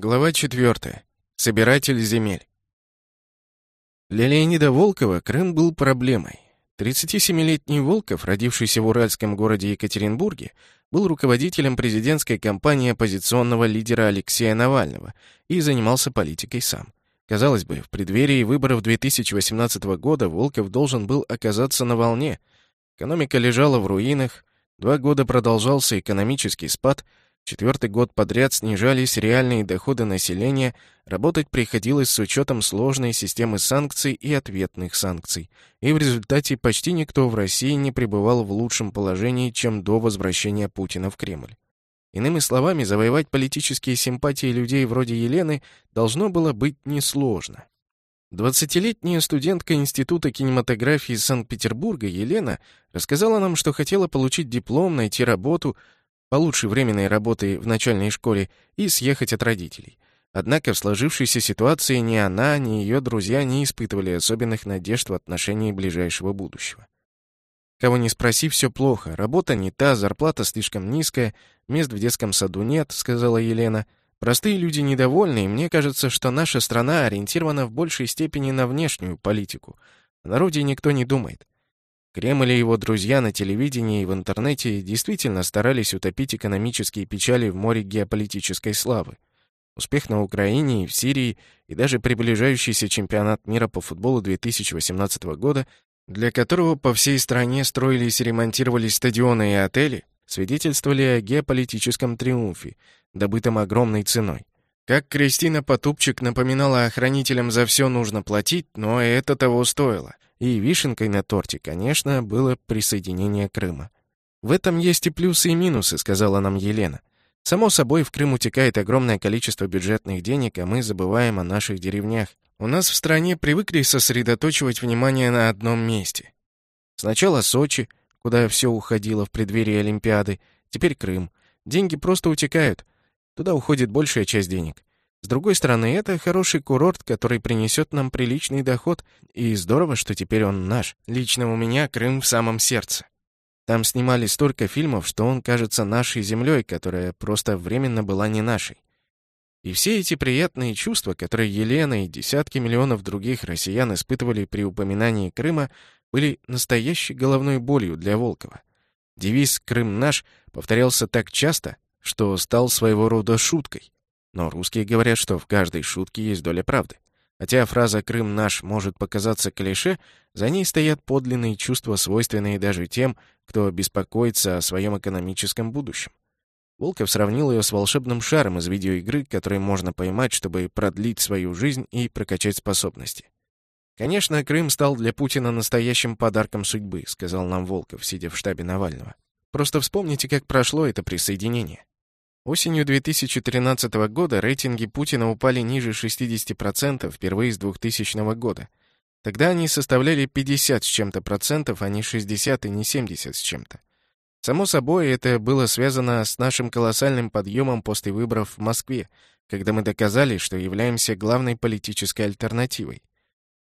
Глава 4. Собиратель земель. Для Леонида Волкова Крым был проблемой. 37-летний Волков, родившийся в уральском городе Екатеринбурге, был руководителем президентской кампании оппозиционного лидера Алексея Навального и занимался политикой сам. Казалось бы, в преддверии выборов 2018 года Волков должен был оказаться на волне. Экономика лежала в руинах, два года продолжался экономический спад – Четвертый год подряд снижались реальные доходы населения, работать приходилось с учетом сложной системы санкций и ответных санкций, и в результате почти никто в России не пребывал в лучшем положении, чем до возвращения Путина в Кремль. Иными словами, завоевать политические симпатии людей вроде Елены должно было быть несложно. Двадцатилетняя студентка Института кинематографии Санкт-Петербурга Елена рассказала нам, что хотела получить диплом, найти работу, получше временной работы в начальной школе и съехать от родителей. Однако в сложившейся ситуации ни она, ни ее друзья не испытывали особенных надежд в отношении ближайшего будущего. Кого не спроси, все плохо. Работа не та, зарплата слишком низкая, мест в детском саду нет, сказала Елена. Простые люди недовольны, и мне кажется, что наша страна ориентирована в большей степени на внешнюю политику. О народе никто не думает. Кремль и его друзья на телевидении и в интернете действительно старались утопить экономические печали в море геополитической славы. Успех на Украине и в Сирии и даже приближающийся чемпионат мира по футболу 2018 года, для которого по всей стране строились и ремонтировались стадионы и отели, свидетельствовали о геополитическом триумфе, добытом огромной ценой. Как Кристина Потупчик напоминала охранителям, за все нужно платить, но это того стоило — и вишенкой на торте, конечно, было присоединение Крыма. «В этом есть и плюсы, и минусы», — сказала нам Елена. «Само собой, в Крым утекает огромное количество бюджетных денег, а мы забываем о наших деревнях. У нас в стране привыкли сосредоточивать внимание на одном месте. Сначала Сочи, куда все уходило в преддверии Олимпиады, теперь Крым. Деньги просто утекают. Туда уходит большая часть денег. С другой стороны, это хороший курорт, который принесет нам приличный доход, и здорово, что теперь он наш. Лично у меня Крым в самом сердце. Там снимали столько фильмов, что он кажется нашей землей, которая просто временно была не нашей. И все эти приятные чувства, которые Елена и десятки миллионов других россиян испытывали при упоминании Крыма, были настоящей головной болью для Волкова. Девиз «Крым наш» повторялся так часто, что стал своего рода шуткой. Но русские говорят, что в каждой шутке есть доля правды. Хотя фраза «Крым наш» может показаться клише, за ней стоят подлинные чувства, свойственные даже тем, кто беспокоится о своем экономическом будущем. Волков сравнил ее с волшебным шаром из видеоигры, который можно поймать, чтобы продлить свою жизнь и прокачать способности. «Конечно, Крым стал для Путина настоящим подарком судьбы», сказал нам Волков, сидя в штабе Навального. «Просто вспомните, как прошло это присоединение. Осенью 2013 года рейтинги Путина упали ниже 60% впервые с 2000 года. Тогда они составляли 50 с чем-то процентов, а не 60 и не 70 с чем-то. Само собой, это было связано с нашим колоссальным подъемом после выборов в Москве, когда мы доказали, что являемся главной политической альтернативой.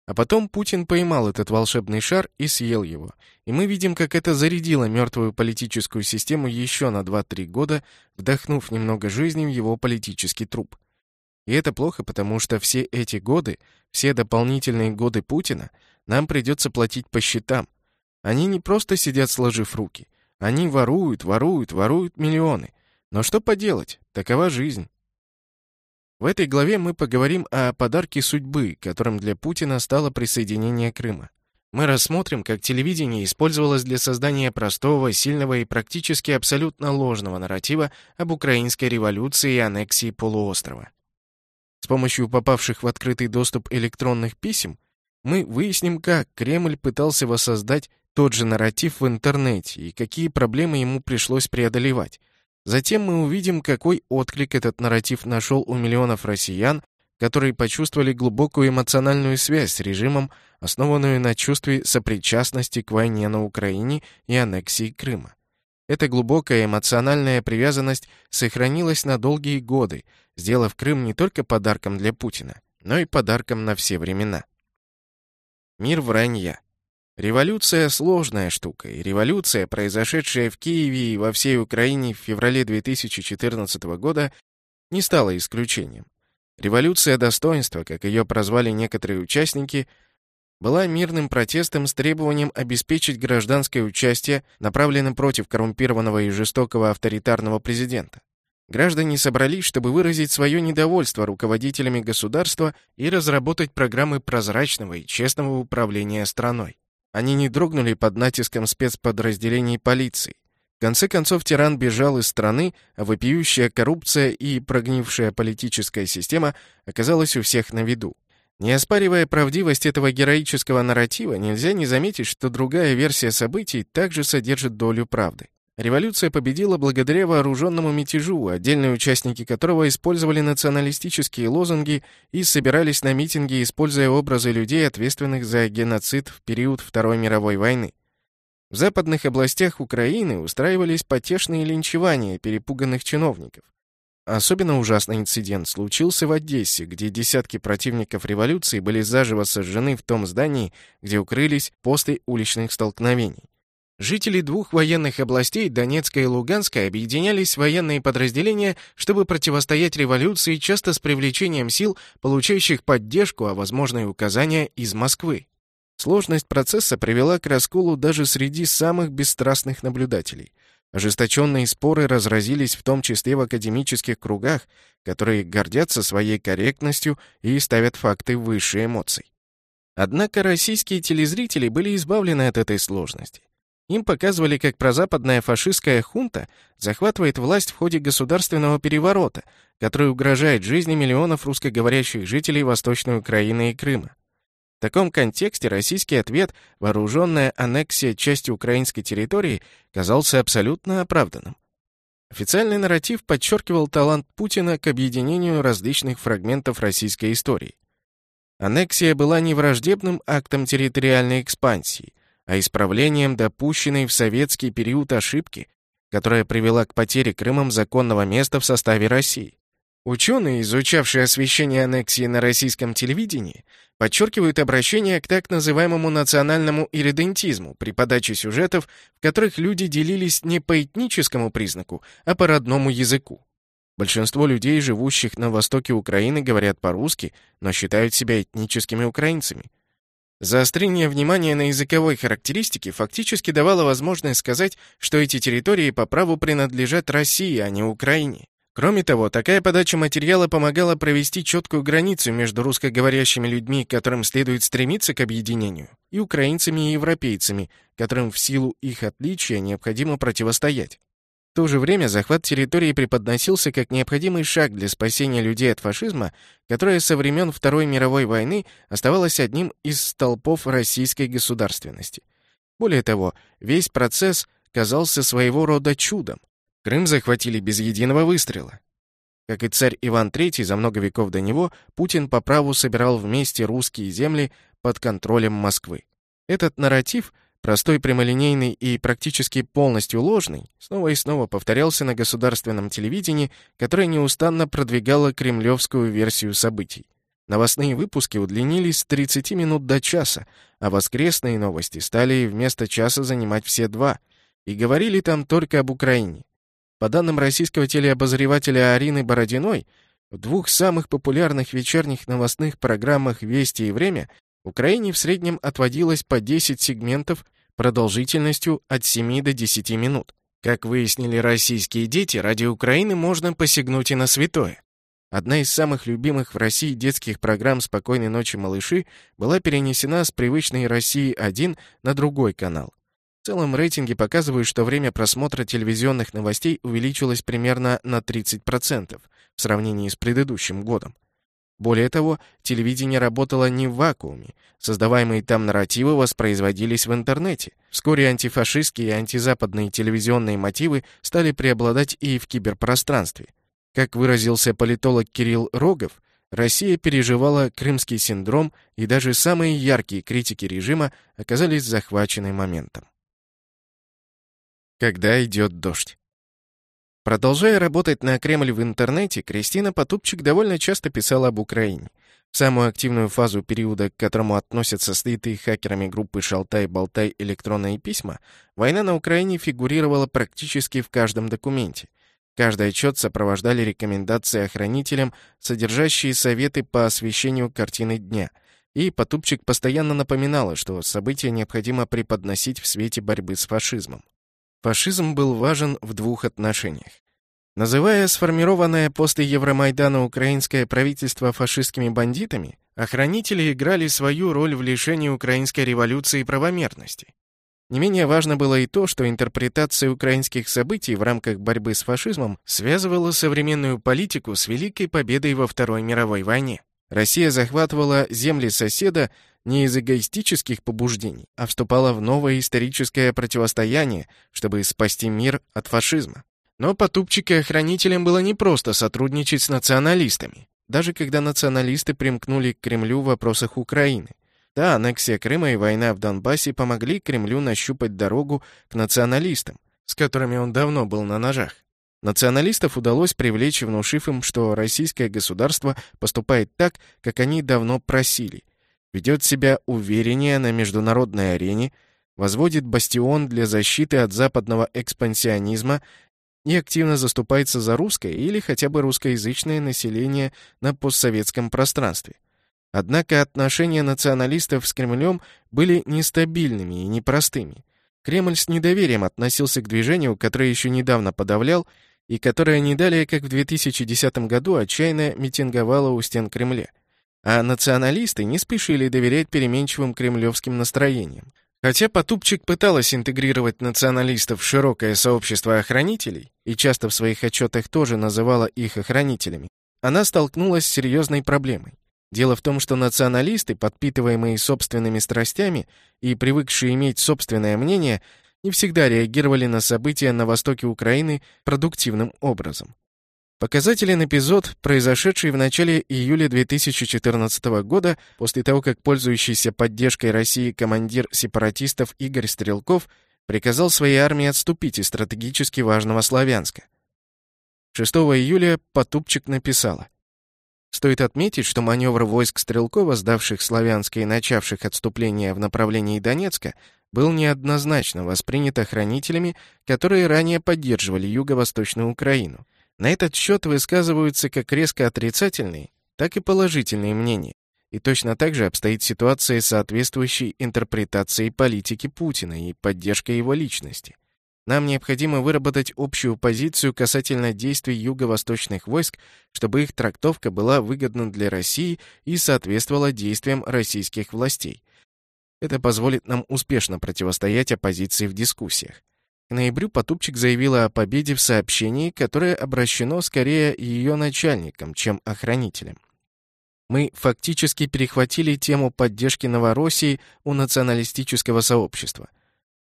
А потом Путин поймал этот волшебный шар и съел его. И мы видим, как это зарядило мертвую политическую систему еще на 2-3 года, вдохнув немного жизни в его политический труп. И это плохо, потому что все эти годы, все дополнительные годы Путина, нам придется платить по счетам. Они не просто сидят сложив руки. Они воруют, воруют, воруют миллионы. Но что поделать? Такова жизнь. В этой главе мы поговорим о подарке судьбы, которым для Путина стало присоединение Крыма. Мы рассмотрим, как телевидение использовалось для создания простого, сильного и практически абсолютно ложного нарратива об украинской революции и аннексии полуострова. С помощью попавших в открытый доступ электронных писем мы выясним, как Кремль пытался воссоздать тот же нарратив в интернете и какие проблемы ему пришлось преодолевать, Затем мы увидим, какой отклик этот нарратив нашел у миллионов россиян, которые почувствовали глубокую эмоциональную связь с режимом, основанную на чувстве сопричастности к войне на Украине и аннексии Крыма. Эта глубокая эмоциональная привязанность сохранилась на долгие годы, сделав Крым не только подарком для Путина, но и подарком на все времена. Мир вранья. Революция — сложная штука, и революция, произошедшая в Киеве и во всей Украине в феврале 2014 года, не стала исключением. Революция достоинства, как ее прозвали некоторые участники, была мирным протестом с требованием обеспечить гражданское участие, направленным против коррумпированного и жестокого авторитарного президента. Граждане собрались, чтобы выразить свое недовольство руководителями государства и разработать программы прозрачного и честного управления страной. Они не дрогнули под натиском спецподразделений полиции. В конце концов, тиран бежал из страны, а вопиющая коррупция и прогнившая политическая система оказалась у всех на виду. Не оспаривая правдивость этого героического нарратива, нельзя не заметить, что другая версия событий также содержит долю правды. Революция победила благодаря вооруженному мятежу, отдельные участники которого использовали националистические лозунги и собирались на митинги, используя образы людей, ответственных за геноцид в период Второй мировой войны. В западных областях Украины устраивались потешные линчевания перепуганных чиновников. Особенно ужасный инцидент случился в Одессе, где десятки противников революции были заживо сожжены в том здании, где укрылись после уличных столкновений. Жители двух военных областей, Донецка и Луганска, объединялись в военные подразделения, чтобы противостоять революции, часто с привлечением сил, получающих поддержку, а возможно и указания из Москвы. Сложность процесса привела к расколу даже среди самых бесстрастных наблюдателей – Ожесточенные споры разразились в том числе в академических кругах, которые гордятся своей корректностью и ставят факты выше эмоций. Однако российские телезрители были избавлены от этой сложности. Им показывали, как прозападная фашистская хунта захватывает власть в ходе государственного переворота, который угрожает жизни миллионов русскоговорящих жителей Восточной Украины и Крыма. В таком контексте российский ответ, вооруженная аннексия части украинской территории, казался абсолютно оправданным. Официальный нарратив подчеркивал талант Путина к объединению различных фрагментов российской истории. Аннексия была не враждебным актом территориальной экспансии, а исправлением допущенной в советский период ошибки, которая привела к потере Крымом законного места в составе России. Ученые, изучавшие освещение аннексии на российском телевидении, подчеркивают обращение к так называемому национальному иридентизму при подаче сюжетов, в которых люди делились не по этническому признаку, а по родному языку. Большинство людей, живущих на востоке Украины, говорят по-русски, но считают себя этническими украинцами. Заострение внимания на языковой характеристике фактически давало возможность сказать, что эти территории по праву принадлежат России, а не Украине. Кроме того, такая подача материала помогала провести четкую границу между русскоговорящими людьми, которым следует стремиться к объединению, и украинцами и европейцами, которым в силу их отличия необходимо противостоять. В то же время захват территории преподносился как необходимый шаг для спасения людей от фашизма, которое со времен Второй мировой войны оставалось одним из столпов российской государственности. Более того, весь процесс казался своего рода чудом. Крым захватили без единого выстрела. Как и царь Иван III за много веков до него, Путин по праву собирал вместе русские земли под контролем Москвы. Этот нарратив, простой, прямолинейный и практически полностью ложный, снова и снова повторялся на государственном телевидении, которое неустанно продвигало кремлевскую версию событий. Новостные выпуски удлинились с 30 минут до часа, а воскресные новости стали вместо часа занимать все два, и говорили там только об Украине. По данным российского телеобозревателя Арины Бородиной, в двух самых популярных вечерних новостных программах «Вести» и «Время» Украине в среднем отводилось по 10 сегментов продолжительностью от 7 до 10 минут. Как выяснили российские дети, ради Украины можно посягнуть и на святое. Одна из самых любимых в России детских программ «Спокойной ночи, малыши» была перенесена с привычной «России-1» на другой канал. В целом рейтинги показывают, что время просмотра телевизионных новостей увеличилось примерно на 30% в сравнении с предыдущим годом. Более того, телевидение работало не в вакууме. Создаваемые там нарративы воспроизводились в интернете. Вскоре антифашистские и антизападные телевизионные мотивы стали преобладать и в киберпространстве. Как выразился политолог Кирилл Рогов, Россия переживала крымский синдром, и даже самые яркие критики режима оказались захвачены моментом когда идет дождь. Продолжая работать на Кремль в интернете, Кристина Потупчик довольно часто писала об Украине. В самую активную фазу периода, к которому относятся слитые хакерами группы «Шалтай-Болтай» электронные письма, война на Украине фигурировала практически в каждом документе. Каждый отчет сопровождали рекомендации охранителям, содержащие советы по освещению картины дня. И Потупчик постоянно напоминала, что события необходимо преподносить в свете борьбы с фашизмом. Фашизм был важен в двух отношениях. Называя сформированное после Евромайдана украинское правительство фашистскими бандитами, охранители играли свою роль в лишении украинской революции правомерности. Не менее важно было и то, что интерпретация украинских событий в рамках борьбы с фашизмом связывала современную политику с великой победой во Второй мировой войне. Россия захватывала земли соседа не из эгоистических побуждений, а вступала в новое историческое противостояние, чтобы спасти мир от фашизма. Но потупчик и охранителям было не просто сотрудничать с националистами, даже когда националисты примкнули к Кремлю в вопросах Украины. Да, аннексия Крыма и война в Донбассе помогли Кремлю нащупать дорогу к националистам, с которыми он давно был на ножах. Националистов удалось привлечь, внушив им, что российское государство поступает так, как они давно просили, ведет себя увереннее на международной арене, возводит бастион для защиты от западного экспансионизма и активно заступается за русское или хотя бы русскоязычное население на постсоветском пространстве. Однако отношения националистов с Кремлем были нестабильными и непростыми. Кремль с недоверием относился к движению, которое еще недавно подавлял, и которое не далее, как в 2010 году, отчаянно митинговало у стен Кремля. А националисты не спешили доверять переменчивым кремлевским настроениям. Хотя Потупчик пыталась интегрировать националистов в широкое сообщество охранителей, и часто в своих отчетах тоже называла их охранителями, она столкнулась с серьезной проблемой. Дело в том, что националисты, подпитываемые собственными страстями и привыкшие иметь собственное мнение, не всегда реагировали на события на востоке Украины продуктивным образом. Показателен эпизод, произошедший в начале июля 2014 года, после того, как пользующийся поддержкой России командир сепаратистов Игорь Стрелков приказал своей армии отступить из стратегически важного Славянска. 6 июля Потупчик написала Стоит отметить, что маневр войск Стрелкова, сдавших Славянска и начавших отступление в направлении Донецка, был неоднозначно воспринят охранителями, которые ранее поддерживали юго-восточную Украину. На этот счет высказываются как резко отрицательные, так и положительные мнения. И точно так же обстоит ситуация с соответствующей интерпретацией политики Путина и поддержкой его личности. Нам необходимо выработать общую позицию касательно действий юго-восточных войск, чтобы их трактовка была выгодна для России и соответствовала действиям российских властей. Это позволит нам успешно противостоять оппозиции в дискуссиях. К ноябрю Потупчик заявила о победе в сообщении, которое обращено скорее ее начальникам, чем охранителям. Мы фактически перехватили тему поддержки Новороссии у националистического сообщества.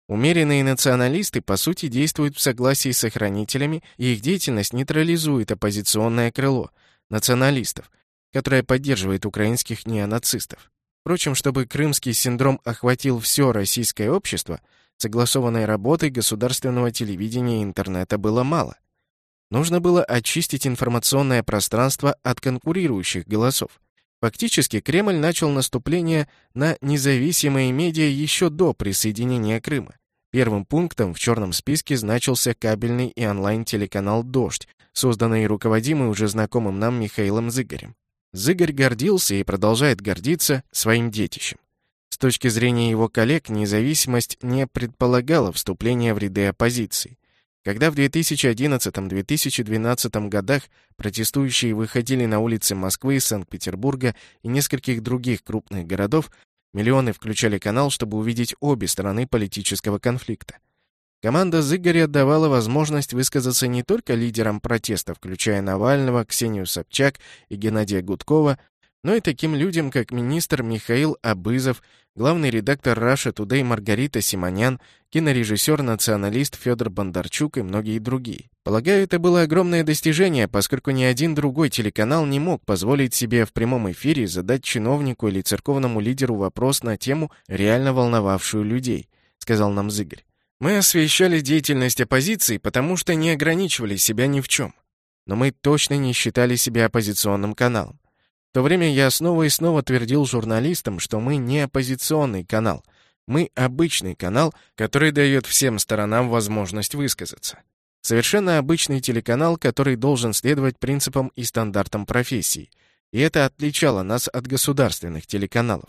Умеренные националисты, по сути, действуют в согласии с охранителями, и их деятельность нейтрализует оппозиционное крыло – националистов, которое поддерживает украинских неонацистов. Впрочем, чтобы крымский синдром охватил все российское общество, согласованной работы государственного телевидения и интернета было мало. Нужно было очистить информационное пространство от конкурирующих голосов. Фактически Кремль начал наступление на независимые медиа еще до присоединения Крыма. Первым пунктом в черном списке значился кабельный и онлайн-телеканал «Дождь», созданный и руководимый уже знакомым нам Михаилом Зыгорем. Зыгорь гордился и продолжает гордиться своим детищем. Точки зрения его коллег, независимость не предполагала вступления в ряды оппозиции. Когда в 2011-2012 годах протестующие выходили на улицы Москвы, Санкт-Петербурга и нескольких других крупных городов, миллионы включали канал, чтобы увидеть обе стороны политического конфликта. Команда Зыгоря давала возможность высказаться не только лидерам протеста, включая Навального, Ксению Собчак и Геннадия Гудкова, но и таким людям, как министр Михаил Абызов, главный редактор Russia Today Маргарита Симонян, кинорежиссер-националист Федор Бондарчук и многие другие. Полагаю, это было огромное достижение, поскольку ни один другой телеканал не мог позволить себе в прямом эфире задать чиновнику или церковному лидеру вопрос на тему, реально волновавшую людей, сказал нам Зыгорь. Мы освещали деятельность оппозиции, потому что не ограничивали себя ни в чем. Но мы точно не считали себя оппозиционным каналом. В то время я снова и снова твердил журналистам, что мы не оппозиционный канал. Мы обычный канал, который дает всем сторонам возможность высказаться. Совершенно обычный телеканал, который должен следовать принципам и стандартам профессии. И это отличало нас от государственных телеканалов.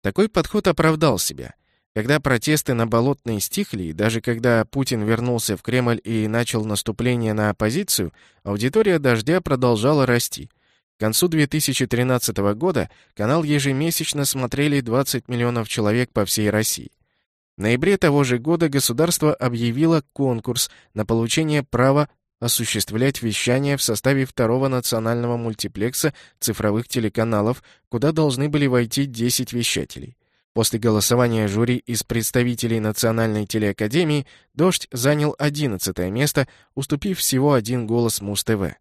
Такой подход оправдал себя. Когда протесты на Болотной стихли, и даже когда Путин вернулся в Кремль и начал наступление на оппозицию, аудитория «Дождя» продолжала расти. К концу 2013 года канал ежемесячно смотрели 20 миллионов человек по всей России. В ноябре того же года государство объявило конкурс на получение права осуществлять вещание в составе второго национального мультиплекса цифровых телеканалов, куда должны были войти 10 вещателей. После голосования жюри из представителей Национальной телеакадемии «Дождь» занял 11 место, уступив всего один голос Муз-ТВ.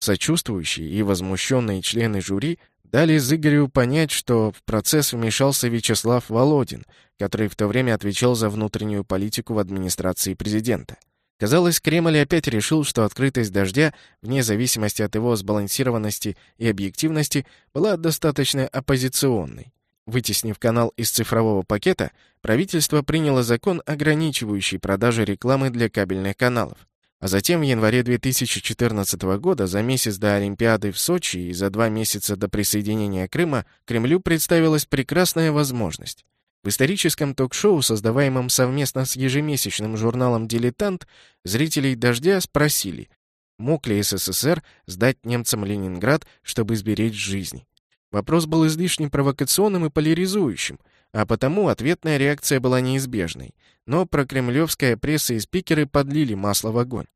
Сочувствующие и возмущенные члены жюри дали Зыгорю понять, что в процесс вмешался Вячеслав Володин, который в то время отвечал за внутреннюю политику в администрации президента. Казалось, Кремль опять решил, что открытость дождя, вне зависимости от его сбалансированности и объективности, была достаточно оппозиционной. Вытеснив канал из цифрового пакета, правительство приняло закон, ограничивающий продажи рекламы для кабельных каналов. А затем в январе 2014 года, за месяц до Олимпиады в Сочи и за два месяца до присоединения Крыма, Кремлю представилась прекрасная возможность. В историческом ток-шоу, создаваемом совместно с ежемесячным журналом «Дилетант», зрителей «Дождя» спросили, мог ли СССР сдать немцам Ленинград, чтобы сберечь жизни. Вопрос был излишне провокационным и поляризующим, а потому ответная реакция была неизбежной. Но прокремлевская пресса и спикеры подлили масло в огонь.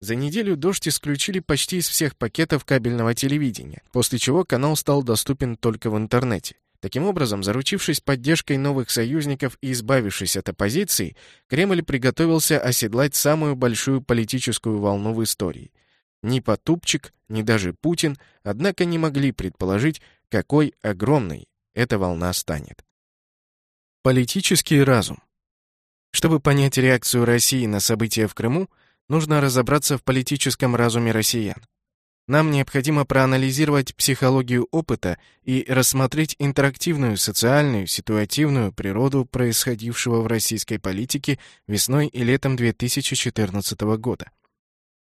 За неделю «Дождь» исключили почти из всех пакетов кабельного телевидения, после чего канал стал доступен только в интернете. Таким образом, заручившись поддержкой новых союзников и избавившись от оппозиции, Кремль приготовился оседлать самую большую политическую волну в истории. Ни Потупчик, ни даже Путин, однако, не могли предположить, какой огромной эта волна станет. Политический разум. Чтобы понять реакцию России на события в Крыму, нужно разобраться в политическом разуме россиян. Нам необходимо проанализировать психологию опыта и рассмотреть интерактивную, социальную, ситуативную природу происходившего в российской политике весной и летом 2014 года.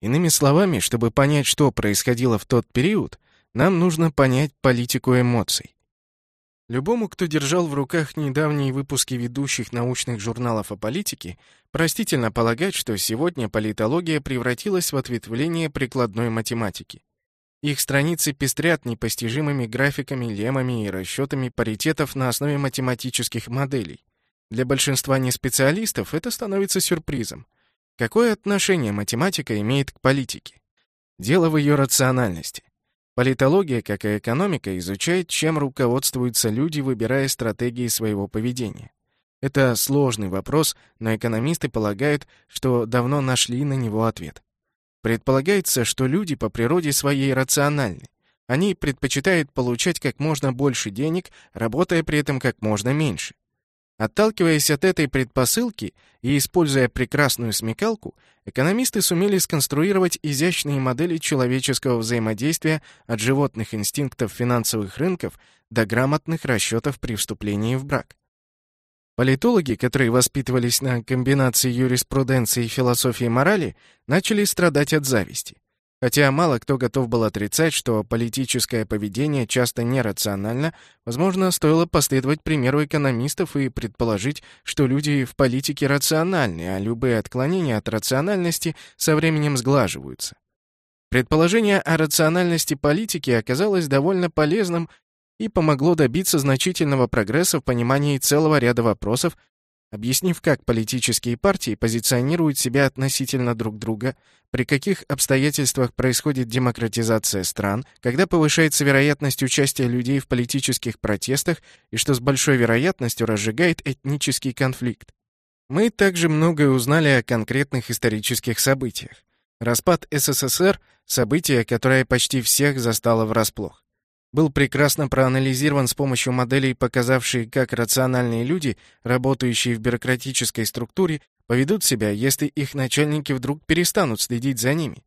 Иными словами, чтобы понять, что происходило в тот период, нам нужно понять политику эмоций. Любому, кто держал в руках недавние выпуски ведущих научных журналов о политике, простительно полагать, что сегодня политология превратилась в ответвление прикладной математики. Их страницы пестрят непостижимыми графиками, леммами и расчетами паритетов на основе математических моделей. Для большинства неспециалистов это становится сюрпризом. Какое отношение математика имеет к политике? Дело в ее рациональности. Политология, как и экономика, изучает, чем руководствуются люди, выбирая стратегии своего поведения. Это сложный вопрос, но экономисты полагают, что давно нашли на него ответ. Предполагается, что люди по природе своей рациональны. Они предпочитают получать как можно больше денег, работая при этом как можно меньше. Отталкиваясь от этой предпосылки и используя прекрасную смекалку, экономисты сумели сконструировать изящные модели человеческого взаимодействия от животных инстинктов финансовых рынков до грамотных расчетов при вступлении в брак. Политологи, которые воспитывались на комбинации юриспруденции и философии морали, начали страдать от зависти. Хотя мало кто готов был отрицать, что политическое поведение часто нерационально, возможно, стоило последовать примеру экономистов и предположить, что люди в политике рациональны, а любые отклонения от рациональности со временем сглаживаются. Предположение о рациональности политики оказалось довольно полезным и помогло добиться значительного прогресса в понимании целого ряда вопросов, объяснив, как политические партии позиционируют себя относительно друг друга, при каких обстоятельствах происходит демократизация стран, когда повышается вероятность участия людей в политических протестах и что с большой вероятностью разжигает этнический конфликт. Мы также многое узнали о конкретных исторических событиях. Распад СССР — событие, которое почти всех застало врасплох был прекрасно проанализирован с помощью моделей, показавшие, как рациональные люди, работающие в бюрократической структуре, поведут себя, если их начальники вдруг перестанут следить за ними.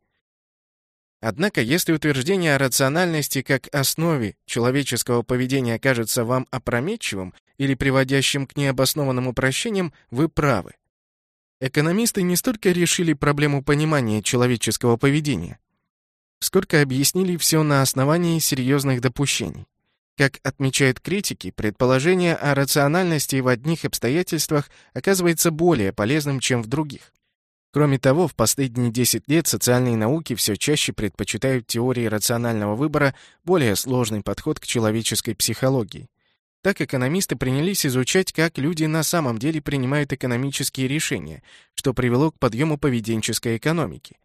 Однако, если утверждение о рациональности как основе человеческого поведения кажется вам опрометчивым или приводящим к необоснованным упрощениям, вы правы. экономисты не столько решили проблему понимания человеческого поведения, сколько объяснили все на основании серьезных допущений. Как отмечают критики, предположение о рациональности в одних обстоятельствах оказывается более полезным, чем в других. Кроме того, в последние 10 лет социальные науки все чаще предпочитают теории рационального выбора более сложный подход к человеческой психологии. Так экономисты принялись изучать, как люди на самом деле принимают экономические решения, что привело к подъему поведенческой экономики.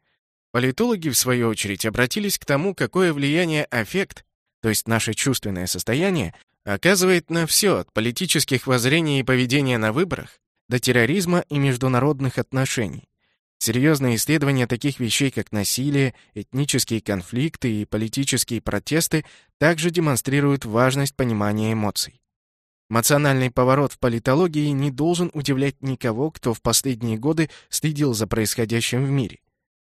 Политологи, в свою очередь, обратились к тому, какое влияние аффект, то есть наше чувственное состояние, оказывает на все, от политических воззрений и поведения на выборах до терроризма и международных отношений. Серьезные исследования таких вещей, как насилие, этнические конфликты и политические протесты, также демонстрируют важность понимания эмоций. Эмоциональный поворот в политологии не должен удивлять никого, кто в последние годы следил за происходящим в мире.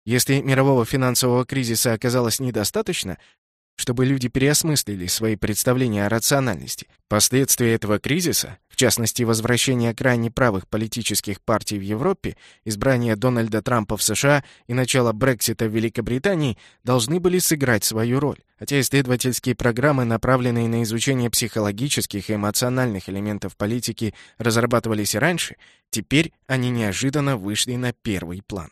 Если мирового финансового кризиса оказалось недостаточно, чтобы люди переосмыслили свои представления о рациональности. Последствия этого кризиса, в частности возвращение крайне правых политических партий в Европе, избрание Дональда Трампа в США и начало Брексита в Великобритании, должны были сыграть свою роль. Хотя исследовательские программы, направленные на изучение психологических и эмоциональных элементов политики, разрабатывались и раньше, теперь они неожиданно вышли на первый план.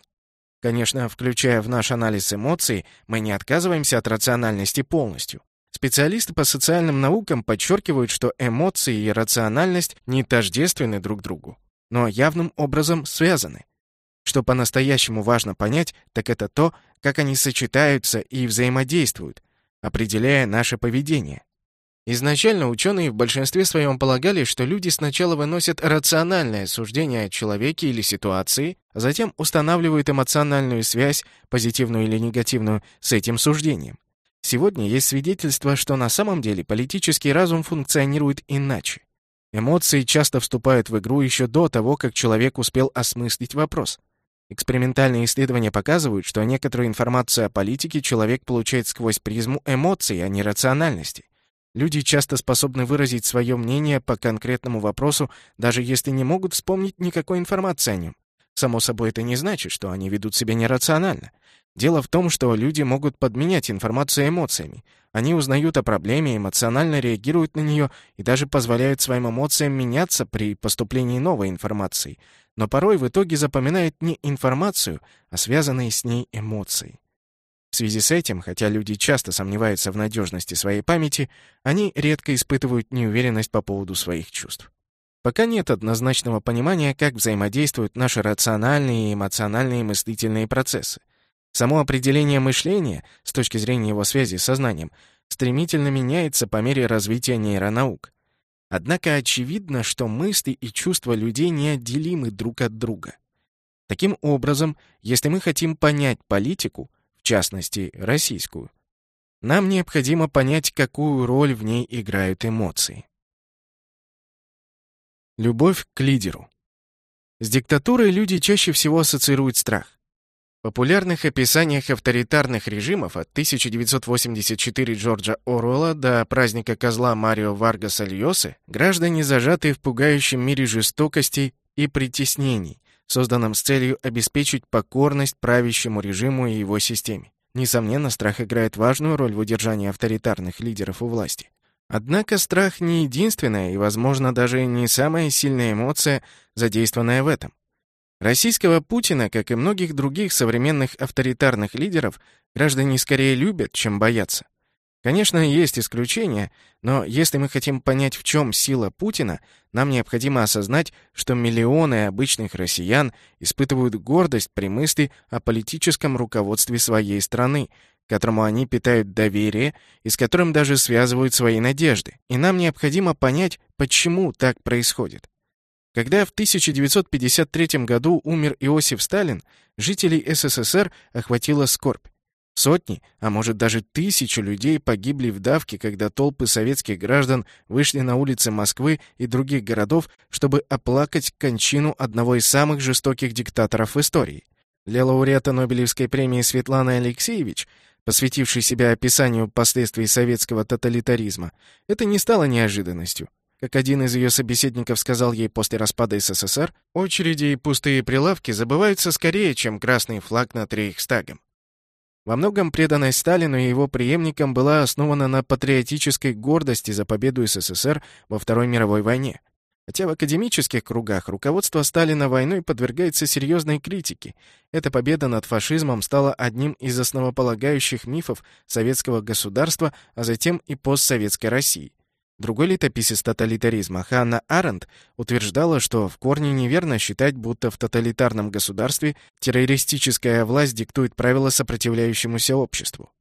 Конечно, включая в наш анализ эмоций, мы не отказываемся от рациональности полностью. Специалисты по социальным наукам подчеркивают, что эмоции и рациональность не тождественны друг другу, но явным образом связаны. Что по-настоящему важно понять, так это то, как они сочетаются и взаимодействуют, определяя наше поведение. Изначально ученые в большинстве своем полагали, что люди сначала выносят рациональное суждение о человеке или ситуации, а затем устанавливают эмоциональную связь, позитивную или негативную, с этим суждением. Сегодня есть свидетельство, что на самом деле политический разум функционирует иначе. Эмоции часто вступают в игру еще до того, как человек успел осмыслить вопрос. Экспериментальные исследования показывают, что некоторую информацию о политике человек получает сквозь призму эмоций, а не рациональности. Люди часто способны выразить свое мнение по конкретному вопросу, даже если не могут вспомнить никакой информации о нем. Само собой, это не значит, что они ведут себя нерационально. Дело в том, что люди могут подменять информацию эмоциями. Они узнают о проблеме, эмоционально реагируют на нее и даже позволяют своим эмоциям меняться при поступлении новой информации. Но порой в итоге запоминают не информацию, а связанные с ней эмоции. В связи с этим, хотя люди часто сомневаются в надежности своей памяти, они редко испытывают неуверенность по поводу своих чувств. Пока нет однозначного понимания, как взаимодействуют наши рациональные и эмоциональные мыслительные процессы. Само определение мышления, с точки зрения его связи с сознанием, стремительно меняется по мере развития нейронаук. Однако очевидно, что мысли и чувства людей неотделимы друг от друга. Таким образом, если мы хотим понять политику, в частности, российскую. Нам необходимо понять, какую роль в ней играют эмоции. Любовь к лидеру. С диктатурой люди чаще всего ассоциируют страх. В популярных описаниях авторитарных режимов от 1984 Джорджа Оруэлла до праздника козла Марио Варгаса Льосы граждане зажаты в пугающем мире жестокостей и притеснений, созданном с целью обеспечить покорность правящему режиму и его системе. Несомненно, страх играет важную роль в удержании авторитарных лидеров у власти. Однако страх не единственная и, возможно, даже не самая сильная эмоция, задействованная в этом. Российского Путина, как и многих других современных авторитарных лидеров, граждане скорее любят, чем боятся. Конечно, есть исключения, но если мы хотим понять, в чем сила Путина, нам необходимо осознать, что миллионы обычных россиян испытывают гордость при мысли о политическом руководстве своей страны, которому они питают доверие и с которым даже связывают свои надежды. И нам необходимо понять, почему так происходит. Когда в 1953 году умер Иосиф Сталин, жителей СССР охватила скорбь. Сотни, а может даже тысячи людей погибли в давке, когда толпы советских граждан вышли на улицы Москвы и других городов, чтобы оплакать кончину одного из самых жестоких диктаторов в истории. Для лауреата Нобелевской премии Светланы Алексеевич, посвятившей себя описанию последствий советского тоталитаризма, это не стало неожиданностью. как один из ее собеседников сказал ей после распада СССР, очереди и пустые прилавки забываются скорее, чем красный флаг над Рейхстагом. Во многом преданность Сталину и его преемникам была основана на патриотической гордости за победу СССР во Второй мировой войне. Хотя в академических кругах руководство Сталина войной подвергается серьезной критике. Эта победа над фашизмом стала одним из основополагающих мифов советского государства, а затем и постсоветской России. Другой летописец тоталитаризма Ханна Аренд утверждала, что в корне неверно считать, будто в тоталитарном государстве террористическая власть диктует правила сопротивляющемуся обществу.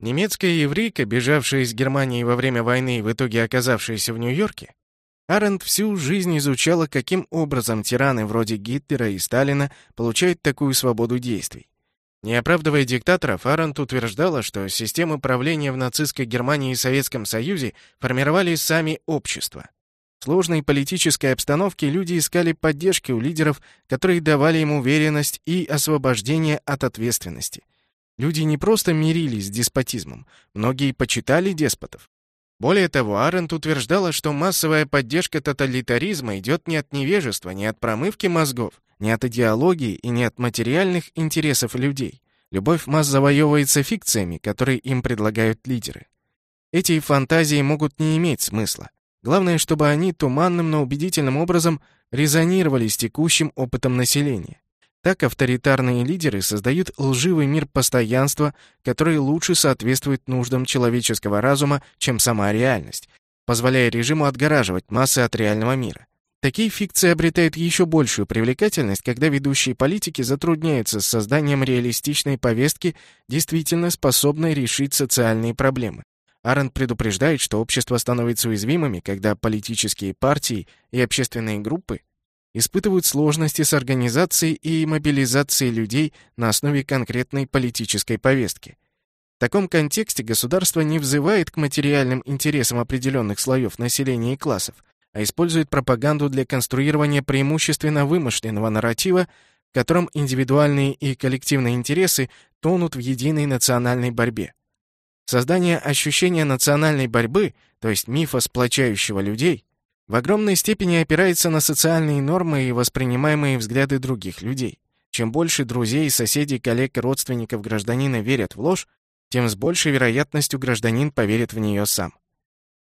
Немецкая еврейка, бежавшая из Германии во время войны и в итоге оказавшаяся в Нью-Йорке, Аренд всю жизнь изучала, каким образом тираны вроде Гитлера и Сталина получают такую свободу действий. Не оправдывая диктаторов, Аренд утверждала, что системы правления в нацистской Германии и Советском Союзе формировали сами общества. В сложной политической обстановке люди искали поддержки у лидеров, которые давали им уверенность и освобождение от ответственности. Люди не просто мирились с деспотизмом, многие почитали деспотов. Более того, Аренд утверждала, что массовая поддержка тоталитаризма идет не от невежества, не от промывки мозгов, не от идеологии и не от материальных интересов людей. Любовь масс завоевывается фикциями, которые им предлагают лидеры. Эти фантазии могут не иметь смысла. Главное, чтобы они туманным, но убедительным образом резонировали с текущим опытом населения. Так авторитарные лидеры создают лживый мир постоянства, который лучше соответствует нуждам человеческого разума, чем сама реальность, позволяя режиму отгораживать массы от реального мира. Такие фикции обретают еще большую привлекательность, когда ведущие политики затрудняются с созданием реалистичной повестки, действительно способной решить социальные проблемы. Аренд предупреждает, что общество становится уязвимыми, когда политические партии и общественные группы испытывают сложности с организацией и мобилизацией людей на основе конкретной политической повестки. В таком контексте государство не взывает к материальным интересам определенных слоев населения и классов, а использует пропаганду для конструирования преимущественно вымышленного нарратива, в котором индивидуальные и коллективные интересы тонут в единой национальной борьбе. Создание ощущения национальной борьбы, то есть мифа сплочающего людей, в огромной степени опирается на социальные нормы и воспринимаемые взгляды других людей. Чем больше друзей, соседей, коллег и родственников гражданина верят в ложь, тем с большей вероятностью гражданин поверит в нее сам.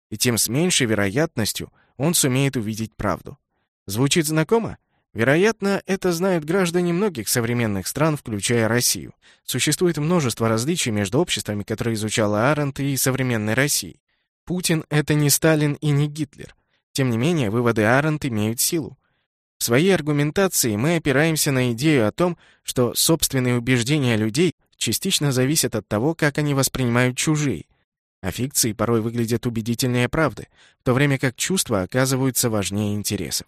И тем с меньшей вероятностью он сумеет увидеть правду. Звучит знакомо? Вероятно, это знают граждане многих современных стран, включая Россию. Существует множество различий между обществами, которые изучала Аренд и современной Россией. Путин — это не Сталин и не Гитлер. Тем не менее, выводы Аренд имеют силу. В своей аргументации мы опираемся на идею о том, что собственные убеждения людей частично зависят от того, как они воспринимают чужие — а фикции порой выглядят убедительнее правды, в то время как чувства оказываются важнее интересов.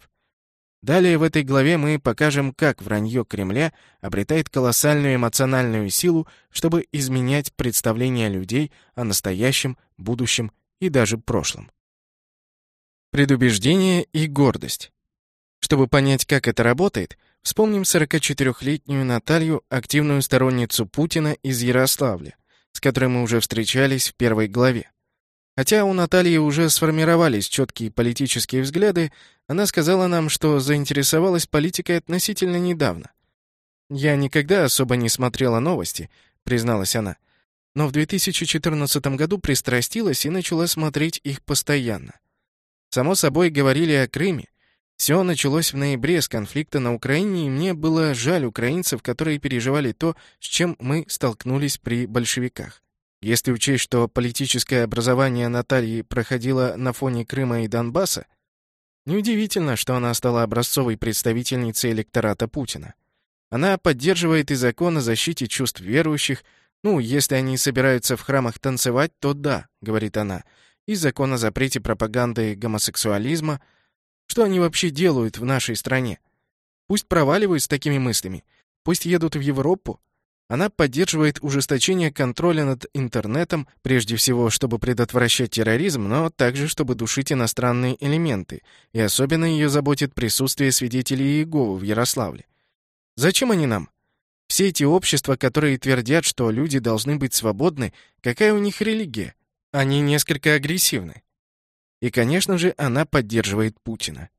Далее в этой главе мы покажем, как вранье Кремля обретает колоссальную эмоциональную силу, чтобы изменять представления людей о настоящем, будущем и даже прошлом. Предубеждение и гордость. Чтобы понять, как это работает, вспомним 44-летнюю Наталью, активную сторонницу Путина из Ярославля, с которой мы уже встречались в первой главе. Хотя у Натальи уже сформировались четкие политические взгляды, она сказала нам, что заинтересовалась политикой относительно недавно. «Я никогда особо не смотрела новости», — призналась она. «Но в 2014 году пристрастилась и начала смотреть их постоянно. Само собой, говорили о Крыме, все началось в ноябре с конфликта на Украине, и мне было жаль украинцев, которые переживали то, с чем мы столкнулись при большевиках. Если учесть, что политическое образование Натальи проходило на фоне Крыма и Донбасса, неудивительно, что она стала образцовой представительницей электората Путина. Она поддерживает и закон о защите чувств верующих, ну, если они собираются в храмах танцевать, то да, говорит она, и закон о запрете пропаганды гомосексуализма — что они вообще делают в нашей стране? Пусть проваливают с такими мыслями. Пусть едут в Европу. Она поддерживает ужесточение контроля над интернетом, прежде всего, чтобы предотвращать терроризм, но также, чтобы душить иностранные элементы. И особенно ее заботит присутствие свидетелей Иеговы в Ярославле. Зачем они нам? Все эти общества, которые твердят, что люди должны быть свободны, какая у них религия? Они несколько агрессивны. И, конечно же, она поддерживает Путина.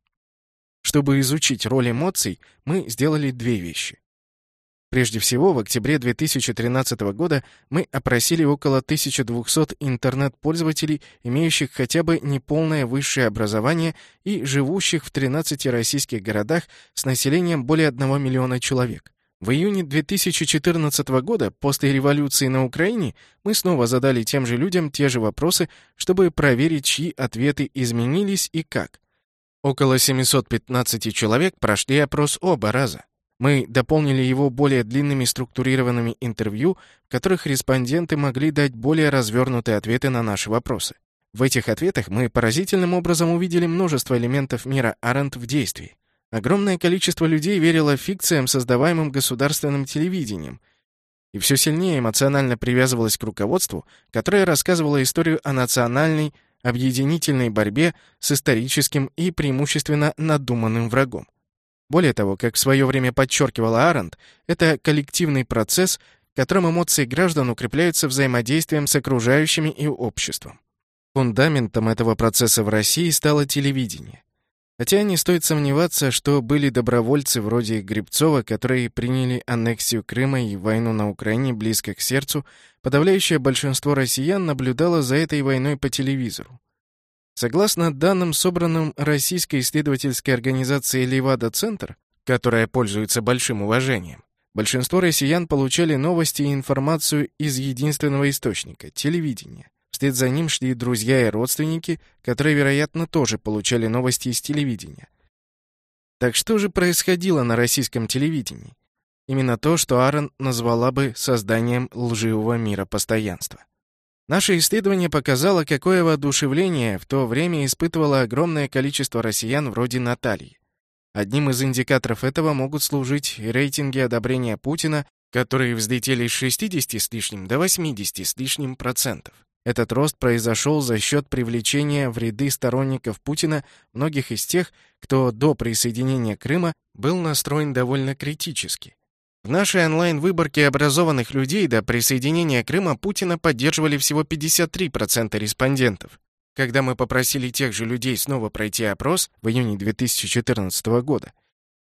Чтобы изучить роль эмоций, мы сделали две вещи. Прежде всего, в октябре 2013 года мы опросили около 1200 интернет-пользователей, имеющих хотя бы неполное высшее образование и живущих в 13 российских городах с населением более 1 миллиона человек. В июне 2014 года, после революции на Украине, мы снова задали тем же людям те же вопросы, чтобы проверить, чьи ответы изменились и как. Около 715 человек прошли опрос оба раза. Мы дополнили его более длинными структурированными интервью, в которых респонденты могли дать более развернутые ответы на наши вопросы. В этих ответах мы поразительным образом увидели множество элементов мира Аренд в действии. Огромное количество людей верило фикциям, создаваемым государственным телевидением, и все сильнее эмоционально привязывалось к руководству, которое рассказывало историю о национальной, объединительной борьбе с историческим и преимущественно надуманным врагом. Более того, как в свое время подчеркивала Аренд, это коллективный процесс, в котором эмоции граждан укрепляются взаимодействием с окружающими и обществом. Фундаментом этого процесса в России стало телевидение. Хотя не стоит сомневаться, что были добровольцы вроде Грибцова, которые приняли аннексию Крыма и войну на Украине близко к сердцу, подавляющее большинство россиян наблюдало за этой войной по телевизору. Согласно данным, собранным российской исследовательской организацией «Левада-центр», которая пользуется большим уважением, большинство россиян получали новости и информацию из единственного источника — телевидения. Вслед за ним шли друзья и родственники, которые, вероятно, тоже получали новости из телевидения. Так что же происходило на российском телевидении? Именно то, что Аарон назвала бы созданием лживого мира постоянства. Наше исследование показало, какое воодушевление в то время испытывало огромное количество россиян вроде Натальи. Одним из индикаторов этого могут служить рейтинги одобрения Путина, которые взлетели с 60 с лишним до 80 с лишним процентов. Этот рост произошел за счет привлечения в ряды сторонников Путина многих из тех, кто до присоединения Крыма был настроен довольно критически. В нашей онлайн-выборке образованных людей до присоединения Крыма Путина поддерживали всего 53% респондентов. Когда мы попросили тех же людей снова пройти опрос в июне 2014 года,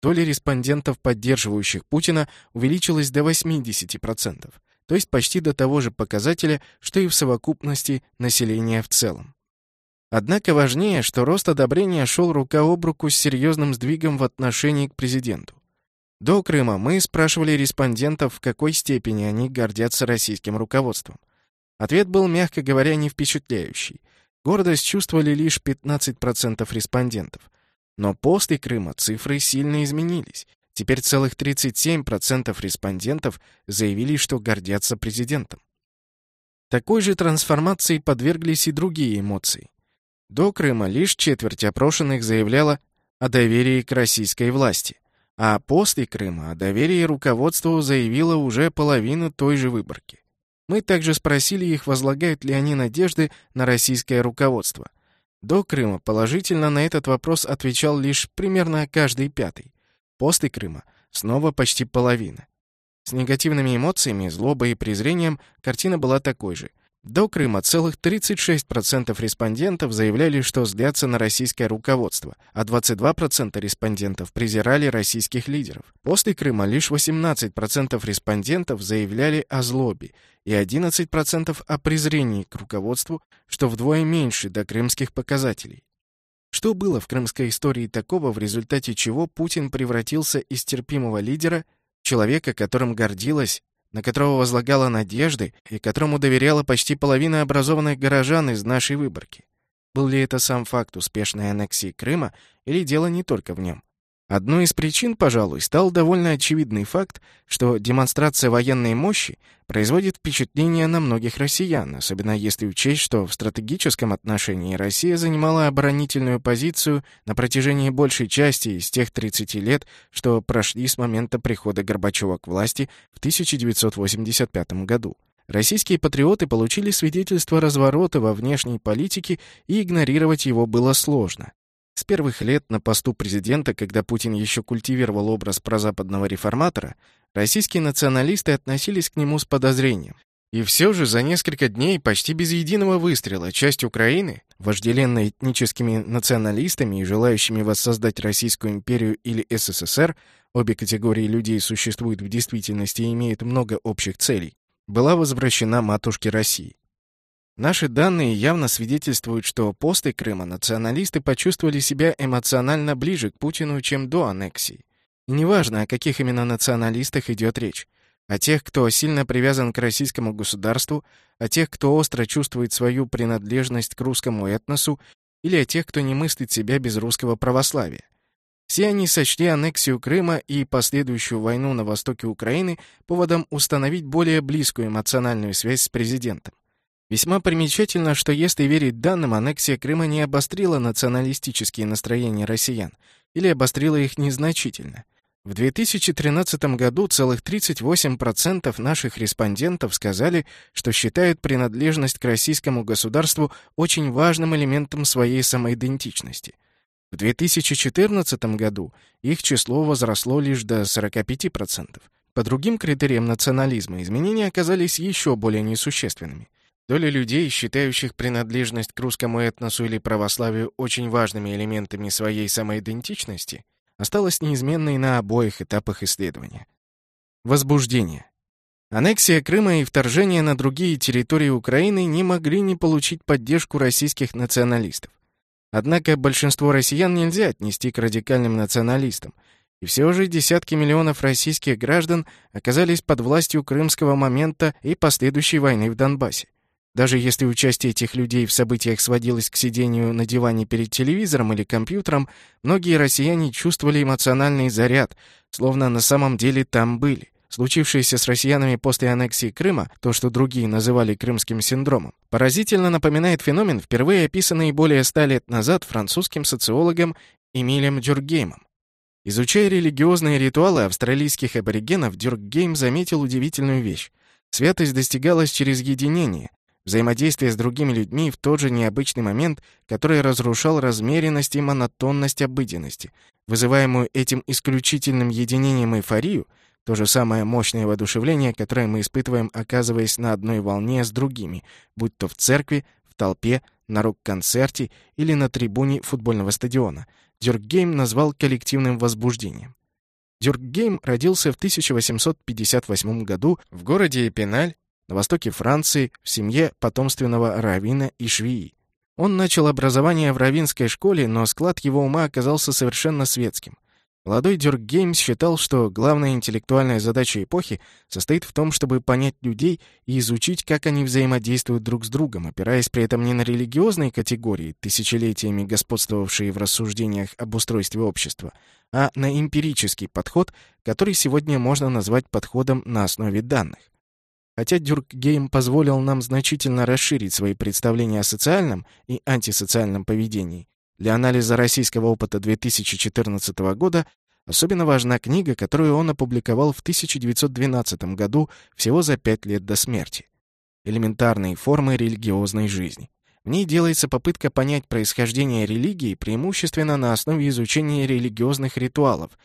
доля респондентов, поддерживающих Путина, увеличилась до 80%, то есть почти до того же показателя, что и в совокупности населения в целом. Однако важнее, что рост одобрения шел рука об руку с серьезным сдвигом в отношении к президенту. До Крыма мы спрашивали респондентов, в какой степени они гордятся российским руководством. Ответ был, мягко говоря, не впечатляющий. Гордость чувствовали лишь 15% респондентов. Но после Крыма цифры сильно изменились. Теперь целых 37% респондентов заявили, что гордятся президентом. Такой же трансформации подверглись и другие эмоции. До Крыма лишь четверть опрошенных заявляла о доверии к российской власти. А после Крыма о доверии руководству заявила уже половина той же выборки. Мы также спросили их, возлагают ли они надежды на российское руководство. До Крыма положительно на этот вопрос отвечал лишь примерно каждый пятый. После Крыма снова почти половина. С негативными эмоциями, злобой и презрением картина была такой же. До Крыма целых 36% респондентов заявляли, что злятся на российское руководство, а 22% респондентов презирали российских лидеров. После Крыма лишь 18% респондентов заявляли о злобе и 11% о презрении к руководству, что вдвое меньше до крымских показателей. Что было в крымской истории такого, в результате чего Путин превратился из терпимого лидера, человека, которым гордилась на которого возлагала надежды и которому доверяла почти половина образованных горожан из нашей выборки. Был ли это сам факт успешной аннексии Крыма или дело не только в нем? Одной из причин, пожалуй, стал довольно очевидный факт, что демонстрация военной мощи производит впечатление на многих россиян, особенно если учесть, что в стратегическом отношении Россия занимала оборонительную позицию на протяжении большей части из тех 30 лет, что прошли с момента прихода Горбачева к власти в 1985 году. Российские патриоты получили свидетельство разворота во внешней политике, и игнорировать его было сложно. С первых лет на посту президента, когда Путин еще культивировал образ прозападного реформатора, российские националисты относились к нему с подозрением. И все же за несколько дней почти без единого выстрела часть Украины, вожделенной этническими националистами и желающими воссоздать Российскую империю или СССР, обе категории людей существуют в действительности и имеют много общих целей, была возвращена матушке России. Наши данные явно свидетельствуют, что после Крыма националисты почувствовали себя эмоционально ближе к Путину, чем до аннексии. И неважно, о каких именно националистах идет речь. О тех, кто сильно привязан к российскому государству, о тех, кто остро чувствует свою принадлежность к русскому этносу, или о тех, кто не мыслит себя без русского православия. Все они сочли аннексию Крыма и последующую войну на востоке Украины поводом установить более близкую эмоциональную связь с президентом. Весьма примечательно, что если верить данным, аннексия Крыма не обострила националистические настроения россиян или обострила их незначительно. В 2013 году целых 38% наших респондентов сказали, что считают принадлежность к российскому государству очень важным элементом своей самоидентичности. В 2014 году их число возросло лишь до 45%. По другим критериям национализма изменения оказались еще более несущественными – Доля людей, считающих принадлежность к русскому этносу или православию очень важными элементами своей самоидентичности, осталась неизменной на обоих этапах исследования. Возбуждение. Аннексия Крыма и вторжение на другие территории Украины не могли не получить поддержку российских националистов. Однако большинство россиян нельзя отнести к радикальным националистам, и все же десятки миллионов российских граждан оказались под властью крымского момента и последующей войны в Донбассе. Даже если участие этих людей в событиях сводилось к сидению на диване перед телевизором или компьютером, многие россияне чувствовали эмоциональный заряд, словно на самом деле там были. Случившееся с россиянами после аннексии Крыма, то, что другие называли крымским синдромом, поразительно напоминает феномен, впервые описанный более ста лет назад французским социологом Эмилем Дюркгеймом. Изучая религиозные ритуалы австралийских аборигенов, Дюркгейм заметил удивительную вещь. Святость достигалась через единение, взаимодействие с другими людьми в тот же необычный момент, который разрушал размеренность и монотонность обыденности, вызываемую этим исключительным единением эйфорию, то же самое мощное воодушевление, которое мы испытываем, оказываясь на одной волне с другими, будь то в церкви, в толпе, на рок-концерте или на трибуне футбольного стадиона. Дюркгейм назвал коллективным возбуждением. Дюркгейм родился в 1858 году в городе Эпиналь на востоке Франции, в семье потомственного равина и швеи. Он начал образование в равинской школе, но склад его ума оказался совершенно светским. Молодой Дюркгейм считал, что главная интеллектуальная задача эпохи состоит в том, чтобы понять людей и изучить, как они взаимодействуют друг с другом, опираясь при этом не на религиозные категории, тысячелетиями господствовавшие в рассуждениях об устройстве общества, а на эмпирический подход, который сегодня можно назвать подходом на основе данных. Хотя Дюркгейм позволил нам значительно расширить свои представления о социальном и антисоциальном поведении, для анализа российского опыта 2014 года особенно важна книга, которую он опубликовал в 1912 году, всего за пять лет до смерти. «Элементарные формы религиозной жизни». В ней делается попытка понять происхождение религии преимущественно на основе изучения религиозных ритуалов,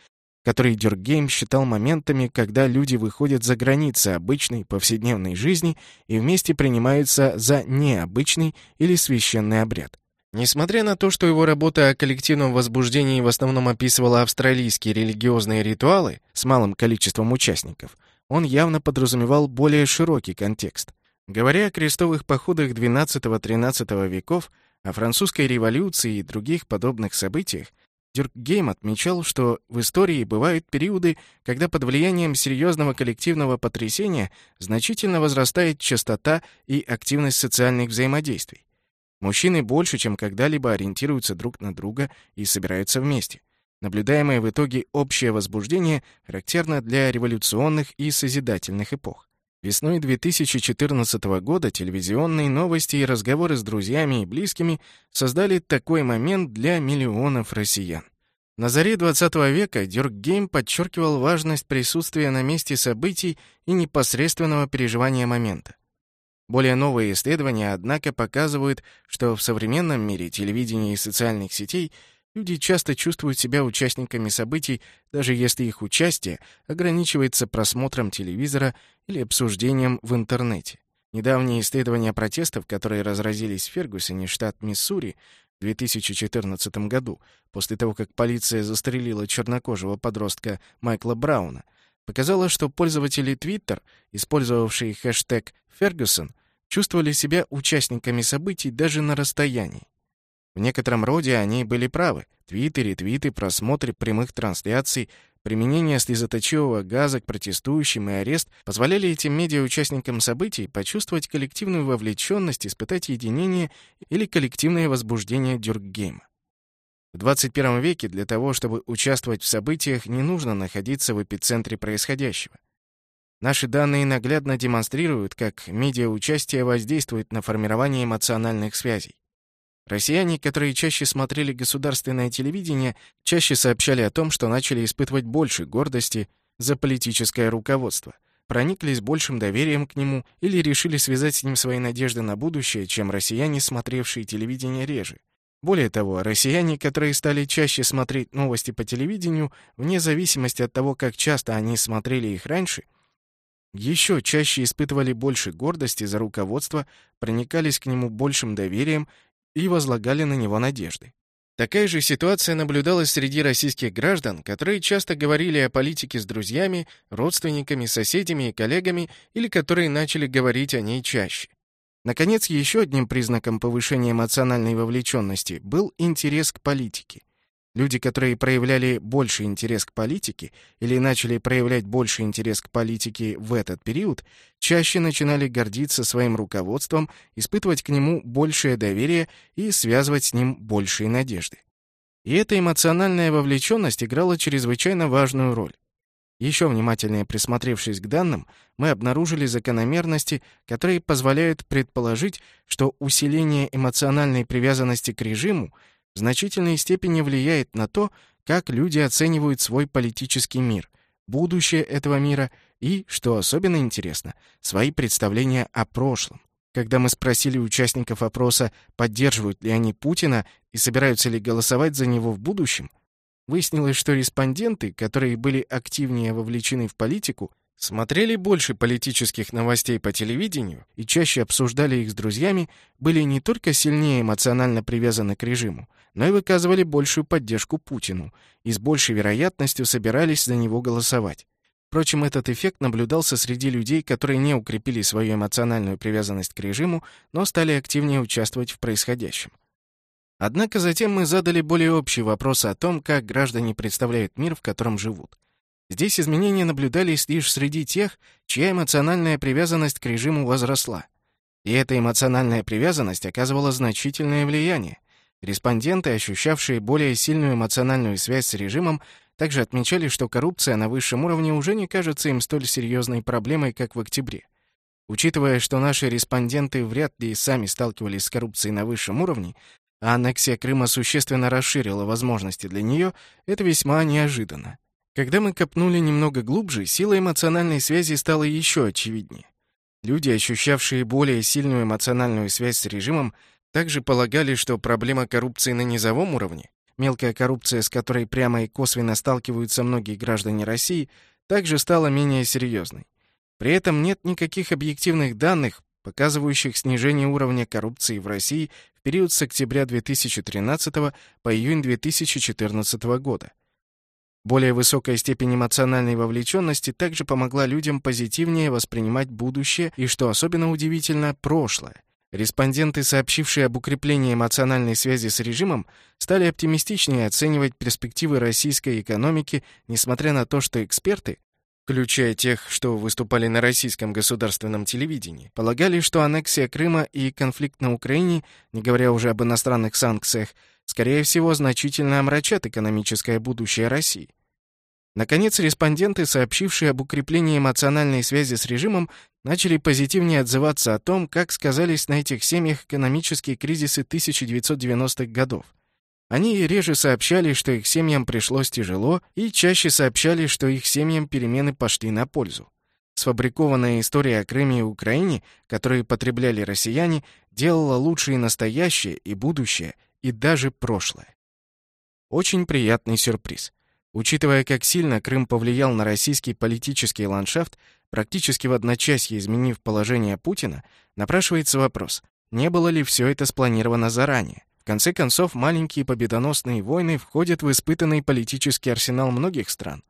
который Дюркгейм считал моментами, когда люди выходят за границы обычной повседневной жизни и вместе принимаются за необычный или священный обряд. Несмотря на то, что его работа о коллективном возбуждении в основном описывала австралийские религиозные ритуалы с малым количеством участников, он явно подразумевал более широкий контекст. Говоря о крестовых походах XII-XIII веков, о французской революции и других подобных событиях, Дюркгейм отмечал, что в истории бывают периоды, когда под влиянием серьезного коллективного потрясения значительно возрастает частота и активность социальных взаимодействий. Мужчины больше, чем когда-либо ориентируются друг на друга и собираются вместе. Наблюдаемое в итоге общее возбуждение характерно для революционных и созидательных эпох. Весной 2014 года телевизионные новости и разговоры с друзьями и близкими создали такой момент для миллионов россиян. На заре 20 века Дюркгейм подчеркивал важность присутствия на месте событий и непосредственного переживания момента. Более новые исследования, однако, показывают, что в современном мире телевидения и социальных сетей – Люди часто чувствуют себя участниками событий, даже если их участие ограничивается просмотром телевизора или обсуждением в интернете. Недавние исследования протестов, которые разразились в Фергусоне, штат Миссури, в 2014 году, после того, как полиция застрелила чернокожего подростка Майкла Брауна, показало, что пользователи Twitter, использовавшие хэштег «Фергюсон», чувствовали себя участниками событий даже на расстоянии. В некотором роде они были правы. Твиты, ретвиты, просмотры прямых трансляций, применение слезоточивого газа к протестующим и арест позволяли этим медиа-участникам событий почувствовать коллективную вовлеченность, испытать единение или коллективное возбуждение Дюркгейма. В 21 веке для того, чтобы участвовать в событиях, не нужно находиться в эпицентре происходящего. Наши данные наглядно демонстрируют, как медиа-участие воздействует на формирование эмоциональных связей. Россияне, которые чаще смотрели государственное телевидение, чаще сообщали о том, что начали испытывать больше гордости за политическое руководство, прониклись большим доверием к нему или решили связать с ним свои надежды на будущее, чем россияне, смотревшие телевидение реже. Более того, россияне, которые стали чаще смотреть новости по телевидению, вне зависимости от того, как часто они смотрели их раньше, еще чаще испытывали больше гордости за руководство, проникались к нему большим доверием и возлагали на него надежды. Такая же ситуация наблюдалась среди российских граждан, которые часто говорили о политике с друзьями, родственниками, соседями и коллегами, или которые начали говорить о ней чаще. Наконец, еще одним признаком повышения эмоциональной вовлеченности был интерес к политике. Люди, которые проявляли больше интерес к политике или начали проявлять больше интерес к политике в этот период, чаще начинали гордиться своим руководством, испытывать к нему большее доверие и связывать с ним большие надежды. И эта эмоциональная вовлеченность играла чрезвычайно важную роль. Еще внимательнее присмотревшись к данным, мы обнаружили закономерности, которые позволяют предположить, что усиление эмоциональной привязанности к режиму в значительной степени влияет на то, как люди оценивают свой политический мир, будущее этого мира и, что особенно интересно, свои представления о прошлом. Когда мы спросили участников опроса, поддерживают ли они Путина и собираются ли голосовать за него в будущем, выяснилось, что респонденты, которые были активнее вовлечены в политику, смотрели больше политических новостей по телевидению и чаще обсуждали их с друзьями, были не только сильнее эмоционально привязаны к режиму, но и выказывали большую поддержку Путину и с большей вероятностью собирались за него голосовать. Впрочем, этот эффект наблюдался среди людей, которые не укрепили свою эмоциональную привязанность к режиму, но стали активнее участвовать в происходящем. Однако затем мы задали более общий вопрос о том, как граждане представляют мир, в котором живут. Здесь изменения наблюдались лишь среди тех, чья эмоциональная привязанность к режиму возросла. И эта эмоциональная привязанность оказывала значительное влияние. Респонденты, ощущавшие более сильную эмоциональную связь с режимом, также отмечали, что коррупция на высшем уровне уже не кажется им столь серьезной проблемой, как в октябре. Учитывая, что наши респонденты вряд ли сами сталкивались с коррупцией на высшем уровне, а аннексия Крыма существенно расширила возможности для нее, это весьма неожиданно. Когда мы копнули немного глубже, сила эмоциональной связи стала еще очевиднее. Люди, ощущавшие более сильную эмоциональную связь с режимом, также полагали, что проблема коррупции на низовом уровне, мелкая коррупция, с которой прямо и косвенно сталкиваются многие граждане России, также стала менее серьезной. При этом нет никаких объективных данных, показывающих снижение уровня коррупции в России в период с октября 2013 по июнь 2014 года. Более высокая степень эмоциональной вовлеченности также помогла людям позитивнее воспринимать будущее и, что особенно удивительно, прошлое. Респонденты, сообщившие об укреплении эмоциональной связи с режимом, стали оптимистичнее оценивать перспективы российской экономики, несмотря на то, что эксперты, включая тех, что выступали на российском государственном телевидении, полагали, что аннексия Крыма и конфликт на Украине, не говоря уже об иностранных санкциях, скорее всего, значительно омрачат экономическое будущее России. Наконец, респонденты, сообщившие об укреплении эмоциональной связи с режимом, начали позитивнее отзываться о том, как сказались на этих семьях экономические кризисы 1990-х годов. Они реже сообщали, что их семьям пришлось тяжело, и чаще сообщали, что их семьям перемены пошли на пользу. Сфабрикованная история о Крыме и Украине, которую потребляли россияне, делала лучше и настоящее, и будущее, и даже прошлое. Очень приятный сюрприз. Учитывая, как сильно Крым повлиял на российский политический ландшафт, практически в одночасье изменив положение Путина, напрашивается вопрос, не было ли все это спланировано заранее? В конце концов, маленькие победоносные войны входят в испытанный политический арсенал многих стран.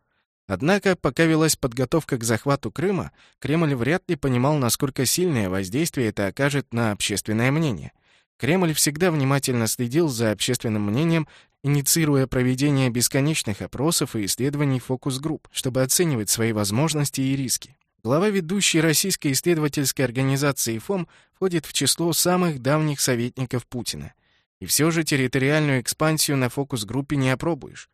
Однако, пока велась подготовка к захвату Крыма, Кремль вряд ли понимал, насколько сильное воздействие это окажет на общественное мнение. Кремль всегда внимательно следил за общественным мнением, инициируя проведение бесконечных опросов и исследований фокус-групп, чтобы оценивать свои возможности и риски. Глава ведущей российской исследовательской организации ФОМ входит в число самых давних советников Путина. И все же территориальную экспансию на фокус-группе не опробуешь.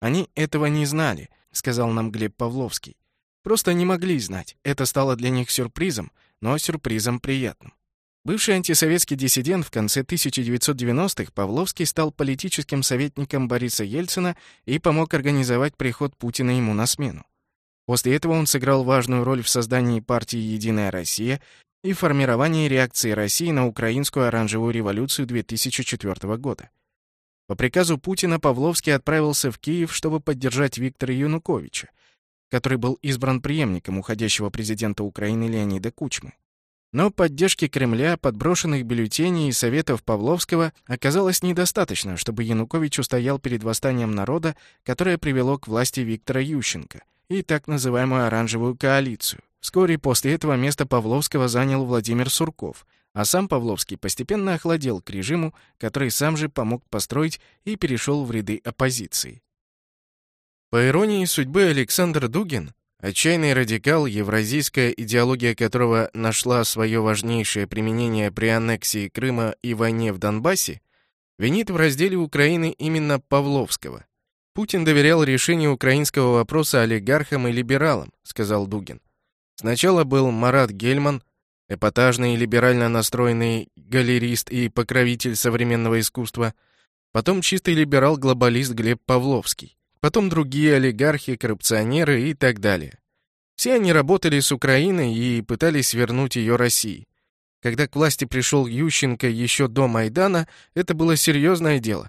Они этого не знали — сказал нам Глеб Павловский. Просто не могли знать. Это стало для них сюрпризом, но сюрпризом приятным. Бывший антисоветский диссидент в конце 1990-х Павловский стал политическим советником Бориса Ельцина и помог организовать приход Путина ему на смену. После этого он сыграл важную роль в создании партии «Единая Россия» и формировании реакции России на украинскую оранжевую революцию 2004 года. По приказу Путина Павловский отправился в Киев, чтобы поддержать Виктора Януковича, который был избран преемником уходящего президента Украины Леонида Кучмы. Но поддержки Кремля, подброшенных бюллетеней и советов Павловского оказалось недостаточно, чтобы Янукович устоял перед восстанием народа, которое привело к власти Виктора Ющенко и так называемую «оранжевую коалицию». Вскоре после этого место Павловского занял Владимир Сурков, а сам Павловский постепенно охладел к режиму, который сам же помог построить и перешел в ряды оппозиции. По иронии судьбы Александр Дугин, отчаянный радикал, евразийская идеология которого нашла свое важнейшее применение при аннексии Крыма и войне в Донбассе, винит в разделе Украины именно Павловского. Путин доверял решению украинского вопроса олигархам и либералам, сказал Дугин. Сначала был Марат Гельман, эпатажный либерально настроенный галерист и покровитель современного искусства, потом чистый либерал-глобалист Глеб Павловский, потом другие олигархи, коррупционеры и так далее. Все они работали с Украиной и пытались вернуть ее России. Когда к власти пришел Ющенко еще до Майдана, это было серьезное дело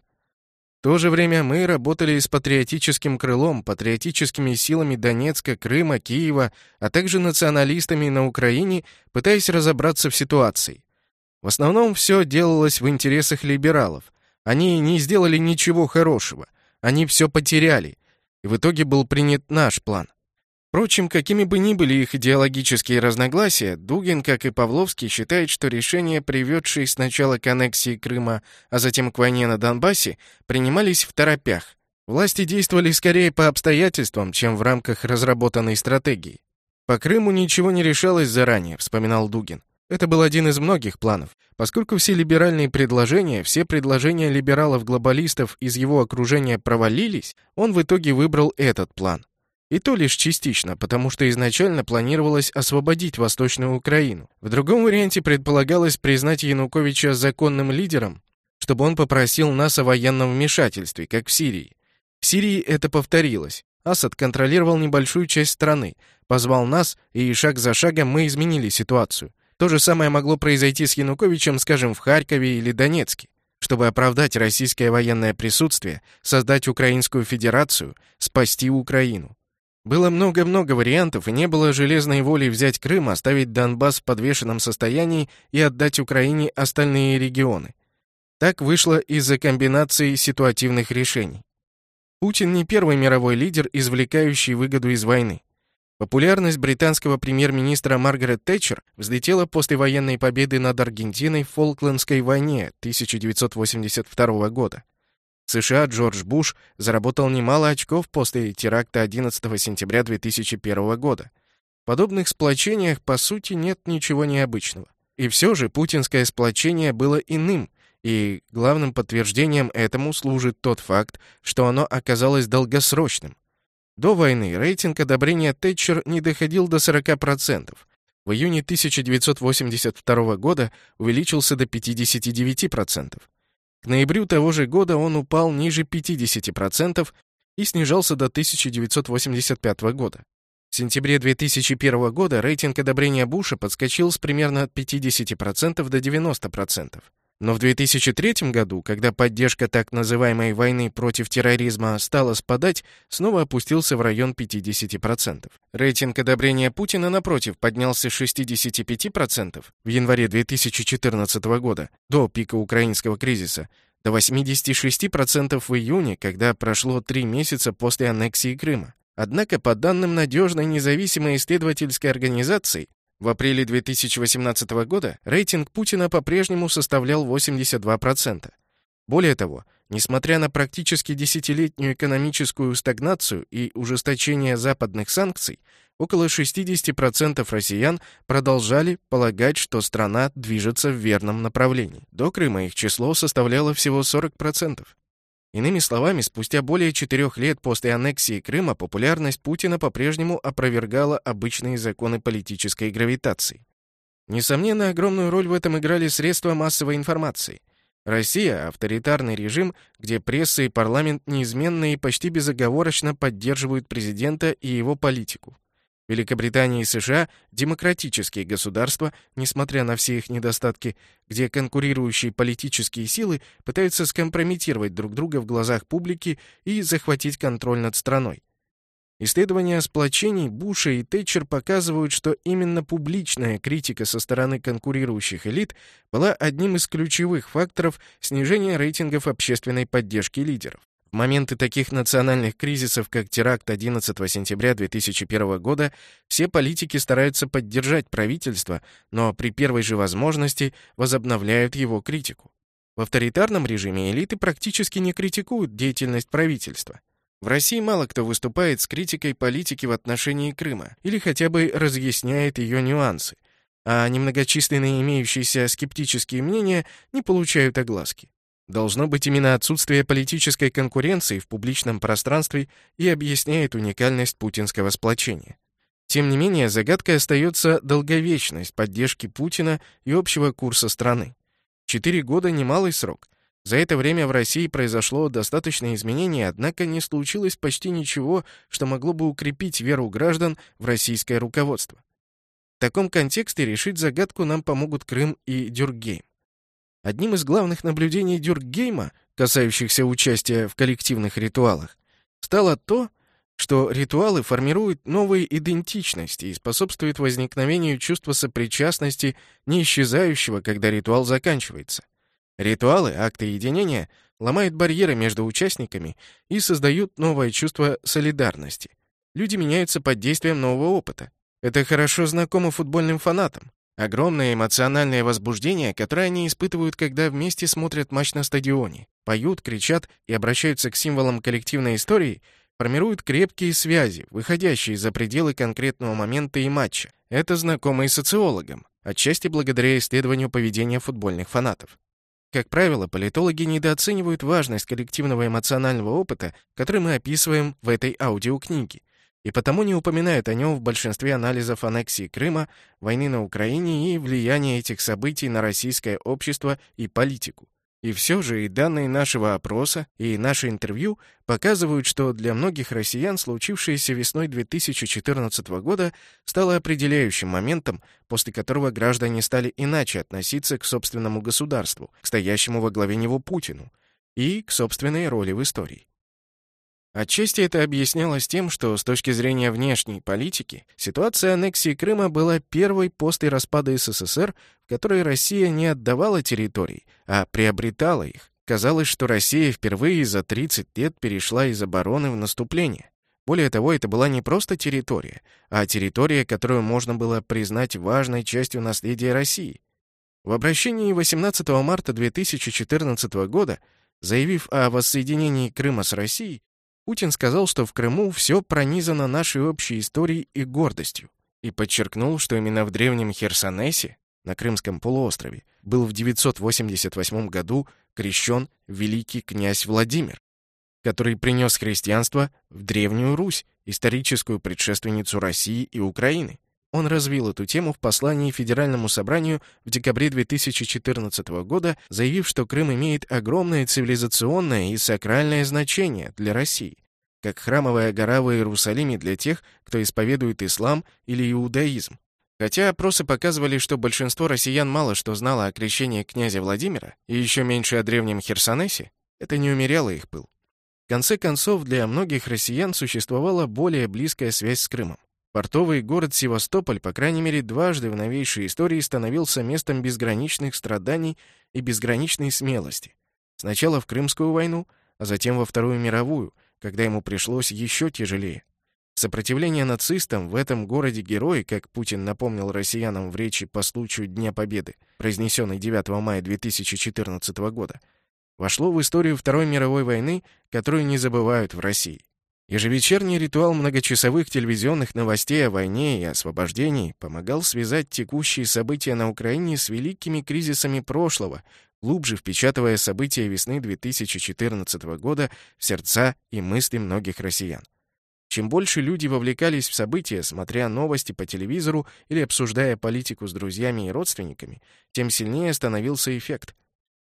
то же время мы работали с патриотическим крылом, патриотическими силами Донецка, Крыма, Киева, а также националистами на Украине, пытаясь разобраться в ситуации. В основном все делалось в интересах либералов. Они не сделали ничего хорошего. Они все потеряли. И в итоге был принят наш план. Впрочем, какими бы ни были их идеологические разногласия, Дугин, как и Павловский, считает, что решения, приведшие сначала к аннексии Крыма, а затем к войне на Донбассе, принимались в торопях. Власти действовали скорее по обстоятельствам, чем в рамках разработанной стратегии. «По Крыму ничего не решалось заранее», — вспоминал Дугин. Это был один из многих планов. Поскольку все либеральные предложения, все предложения либералов-глобалистов из его окружения провалились, он в итоге выбрал этот план. И то лишь частично, потому что изначально планировалось освободить Восточную Украину. В другом варианте предполагалось признать Януковича законным лидером, чтобы он попросил нас о военном вмешательстве, как в Сирии. В Сирии это повторилось. Асад контролировал небольшую часть страны, позвал нас, и шаг за шагом мы изменили ситуацию. То же самое могло произойти с Януковичем, скажем, в Харькове или Донецке. Чтобы оправдать российское военное присутствие, создать Украинскую Федерацию, спасти Украину. Было много-много вариантов, и не было железной воли взять Крым, оставить Донбасс в подвешенном состоянии и отдать Украине остальные регионы. Так вышло из-за комбинации ситуативных решений. Путин не первый мировой лидер, извлекающий выгоду из войны. Популярность британского премьер-министра Маргарет Тэтчер взлетела после военной победы над Аргентиной в Фолклендской войне 1982 года. США Джордж Буш заработал немало очков после теракта 11 сентября 2001 года. В подобных сплочениях, по сути, нет ничего необычного. И все же путинское сплочение было иным, и главным подтверждением этому служит тот факт, что оно оказалось долгосрочным. До войны рейтинг одобрения Тэтчер не доходил до 40%. В июне 1982 года увеличился до 59%. К ноябрю того же года он упал ниже 50% и снижался до 1985 года. В сентябре 2001 года рейтинг одобрения Буша подскочил с примерно 50% до 90%. Но в 2003 году, когда поддержка так называемой войны против терроризма стала спадать, снова опустился в район 50%. Рейтинг одобрения Путина, напротив, поднялся с 65% в январе 2014 года, до пика украинского кризиса, до 86% в июне, когда прошло три месяца после аннексии Крыма. Однако, по данным надежной независимой исследовательской организации, в апреле 2018 года рейтинг Путина по-прежнему составлял 82%. Более того, несмотря на практически десятилетнюю экономическую стагнацию и ужесточение западных санкций, около 60% россиян продолжали полагать, что страна движется в верном направлении. До Крыма их число составляло всего 40%. Иными словами, спустя более четырех лет после аннексии Крыма популярность Путина по-прежнему опровергала обычные законы политической гравитации. Несомненно, огромную роль в этом играли средства массовой информации. Россия — авторитарный режим, где пресса и парламент неизменно и почти безоговорочно поддерживают президента и его политику. Великобритания и США – демократические государства, несмотря на все их недостатки, где конкурирующие политические силы пытаются скомпрометировать друг друга в глазах публики и захватить контроль над страной. Исследования сплочений Буша и Тэтчер показывают, что именно публичная критика со стороны конкурирующих элит была одним из ключевых факторов снижения рейтингов общественной поддержки лидеров моменты таких национальных кризисов, как теракт 11 сентября 2001 года, все политики стараются поддержать правительство, но при первой же возможности возобновляют его критику. В авторитарном режиме элиты практически не критикуют деятельность правительства. В России мало кто выступает с критикой политики в отношении Крыма или хотя бы разъясняет ее нюансы, а немногочисленные имеющиеся скептические мнения не получают огласки. Должно быть, именно отсутствие политической конкуренции в публичном пространстве и объясняет уникальность путинского сплочения. Тем не менее, загадкой остается долговечность поддержки Путина и общего курса страны. Четыре года — немалый срок. За это время в России произошло достаточное изменение, однако не случилось почти ничего, что могло бы укрепить веру граждан в российское руководство. В таком контексте решить загадку нам помогут Крым и Дюргейм. Одним из главных наблюдений Дюркгейма, касающихся участия в коллективных ритуалах, стало то, что ритуалы формируют новые идентичности и способствуют возникновению чувства сопричастности, не исчезающего, когда ритуал заканчивается. Ритуалы, акты единения, ломают барьеры между участниками и создают новое чувство солидарности. Люди меняются под действием нового опыта. Это хорошо знакомо футбольным фанатам. Огромное эмоциональное возбуждение, которое они испытывают, когда вместе смотрят матч на стадионе, поют, кричат и обращаются к символам коллективной истории, формируют крепкие связи, выходящие за пределы конкретного момента и матча. Это знакомо и социологам, отчасти благодаря исследованию поведения футбольных фанатов. Как правило, политологи недооценивают важность коллективного эмоционального опыта, который мы описываем в этой аудиокниге и потому не упоминают о нем в большинстве анализов аннексии Крыма, войны на Украине и влияния этих событий на российское общество и политику. И все же и данные нашего опроса, и наше интервью показывают, что для многих россиян случившееся весной 2014 года стало определяющим моментом, после которого граждане стали иначе относиться к собственному государству, к стоящему во главе него Путину, и к собственной роли в истории. Отчасти это объяснялось тем, что с точки зрения внешней политики ситуация аннексии Крыма была первой после распада СССР, в которой Россия не отдавала территорий, а приобретала их. Казалось, что Россия впервые за 30 лет перешла из обороны в наступление. Более того, это была не просто территория, а территория, которую можно было признать важной частью наследия России. В обращении 18 марта 2014 года, заявив о воссоединении Крыма с Россией, Путин сказал, что в Крыму все пронизано нашей общей историей и гордостью, и подчеркнул, что именно в древнем Херсонесе, на Крымском полуострове, был в 988 году крещен великий князь Владимир, который принес христианство в Древнюю Русь, историческую предшественницу России и Украины. Он развил эту тему в послании Федеральному собранию в декабре 2014 года, заявив, что Крым имеет огромное цивилизационное и сакральное значение для России, как храмовая гора в Иерусалиме для тех, кто исповедует ислам или иудаизм. Хотя опросы показывали, что большинство россиян мало что знало о крещении князя Владимира и еще меньше о древнем Херсонесе, это не умеряло их пыл. В конце концов, для многих россиян существовала более близкая связь с Крымом. Портовый город Севастополь, по крайней мере, дважды в новейшей истории становился местом безграничных страданий и безграничной смелости. Сначала в Крымскую войну, а затем во Вторую мировую, когда ему пришлось еще тяжелее. Сопротивление нацистам в этом городе-герой, как Путин напомнил россиянам в речи по случаю Дня Победы, произнесенной 9 мая 2014 года, вошло в историю Второй мировой войны, которую не забывают в России. Ежевечерний ритуал многочасовых телевизионных новостей о войне и освобождении помогал связать текущие события на Украине с великими кризисами прошлого, глубже впечатывая события весны 2014 года в сердца и мысли многих россиян. Чем больше люди вовлекались в события, смотря новости по телевизору или обсуждая политику с друзьями и родственниками, тем сильнее становился эффект.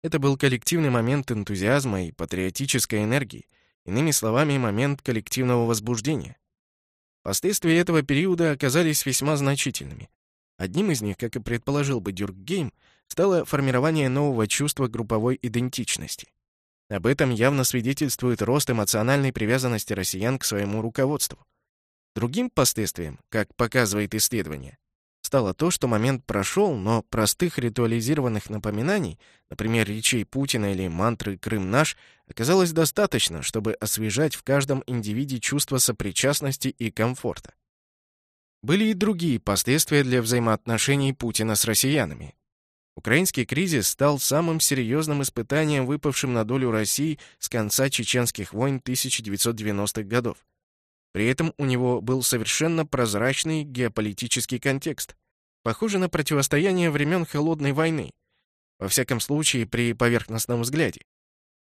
Это был коллективный момент энтузиазма и патриотической энергии, иными словами, момент коллективного возбуждения. Последствия этого периода оказались весьма значительными. Одним из них, как и предположил бы Дюркгейм, стало формирование нового чувства групповой идентичности. Об этом явно свидетельствует рост эмоциональной привязанности россиян к своему руководству. Другим последствием, как показывает исследование, стало то, что момент прошел, но простых ритуализированных напоминаний, например, речей Путина или мантры «Крым наш», оказалось достаточно, чтобы освежать в каждом индивиде чувство сопричастности и комфорта. Были и другие последствия для взаимоотношений Путина с россиянами, Украинский кризис стал самым серьезным испытанием, выпавшим на долю России с конца чеченских войн 1990-х годов. При этом у него был совершенно прозрачный геополитический контекст, похожий на противостояние времен Холодной войны, во всяком случае при поверхностном взгляде.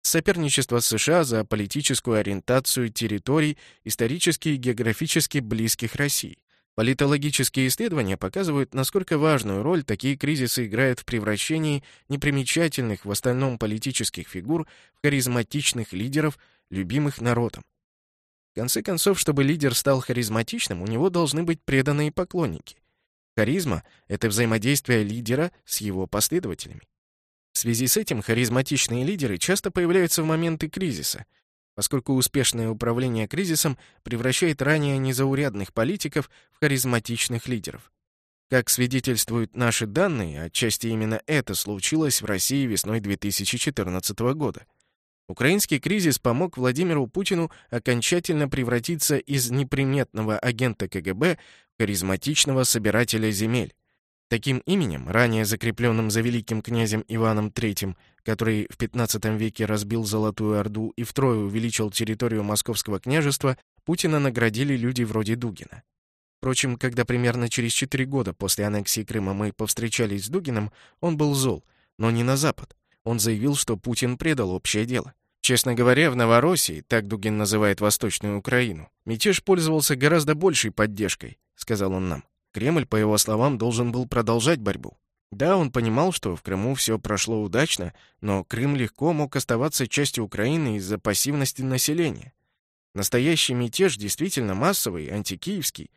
Соперничество США за политическую ориентацию территорий, исторически и географически близких России. Политологические исследования показывают, насколько важную роль такие кризисы играют в превращении непримечательных в остальном политических фигур в харизматичных лидеров, любимых народом. В конце концов, чтобы лидер стал харизматичным, у него должны быть преданные поклонники. Харизма — это взаимодействие лидера с его последователями. В связи с этим харизматичные лидеры часто появляются в моменты кризиса — поскольку успешное управление кризисом превращает ранее незаурядных политиков в харизматичных лидеров. Как свидетельствуют наши данные, отчасти именно это случилось в России весной 2014 года. Украинский кризис помог Владимиру Путину окончательно превратиться из неприметного агента КГБ в харизматичного собирателя земель. Таким именем, ранее закрепленным за великим князем Иваном III, который в XV веке разбил Золотую Орду и втрое увеличил территорию Московского княжества, Путина наградили люди вроде Дугина. Впрочем, когда примерно через четыре года после аннексии Крыма мы повстречались с Дугиным, он был зол, но не на Запад. Он заявил, что Путин предал общее дело. Честно говоря, в Новороссии, так Дугин называет Восточную Украину, мятеж пользовался гораздо большей поддержкой, сказал он нам. Кремль, по его словам, должен был продолжать борьбу. Да, он понимал, что в Крыму все прошло удачно, но Крым легко мог оставаться частью Украины из-за пассивности населения. Настоящий мятеж действительно массовый, антикиевский.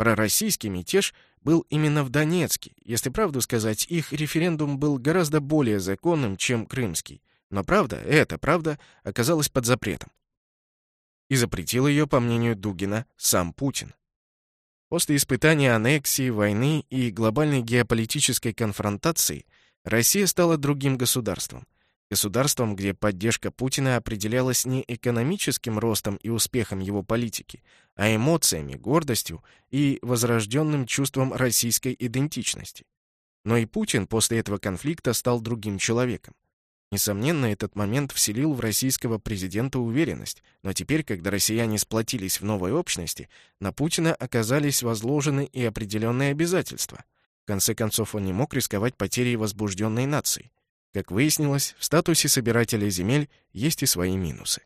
Пророссийский мятеж был именно в Донецке. Если правду сказать, их референдум был гораздо более законным, чем крымский. Но правда, эта правда, оказалась под запретом. И запретил ее, по мнению Дугина, сам Путин. После испытания аннексии, войны и глобальной геополитической конфронтации Россия стала другим государством. Государством, где поддержка Путина определялась не экономическим ростом и успехом его политики, а эмоциями, гордостью и возрожденным чувством российской идентичности. Но и Путин после этого конфликта стал другим человеком. Несомненно, этот момент вселил в российского президента уверенность, но теперь, когда россияне сплотились в новой общности, на Путина оказались возложены и определенные обязательства. В конце концов, он не мог рисковать потерей возбужденной нации. Как выяснилось, в статусе собирателя земель есть и свои минусы.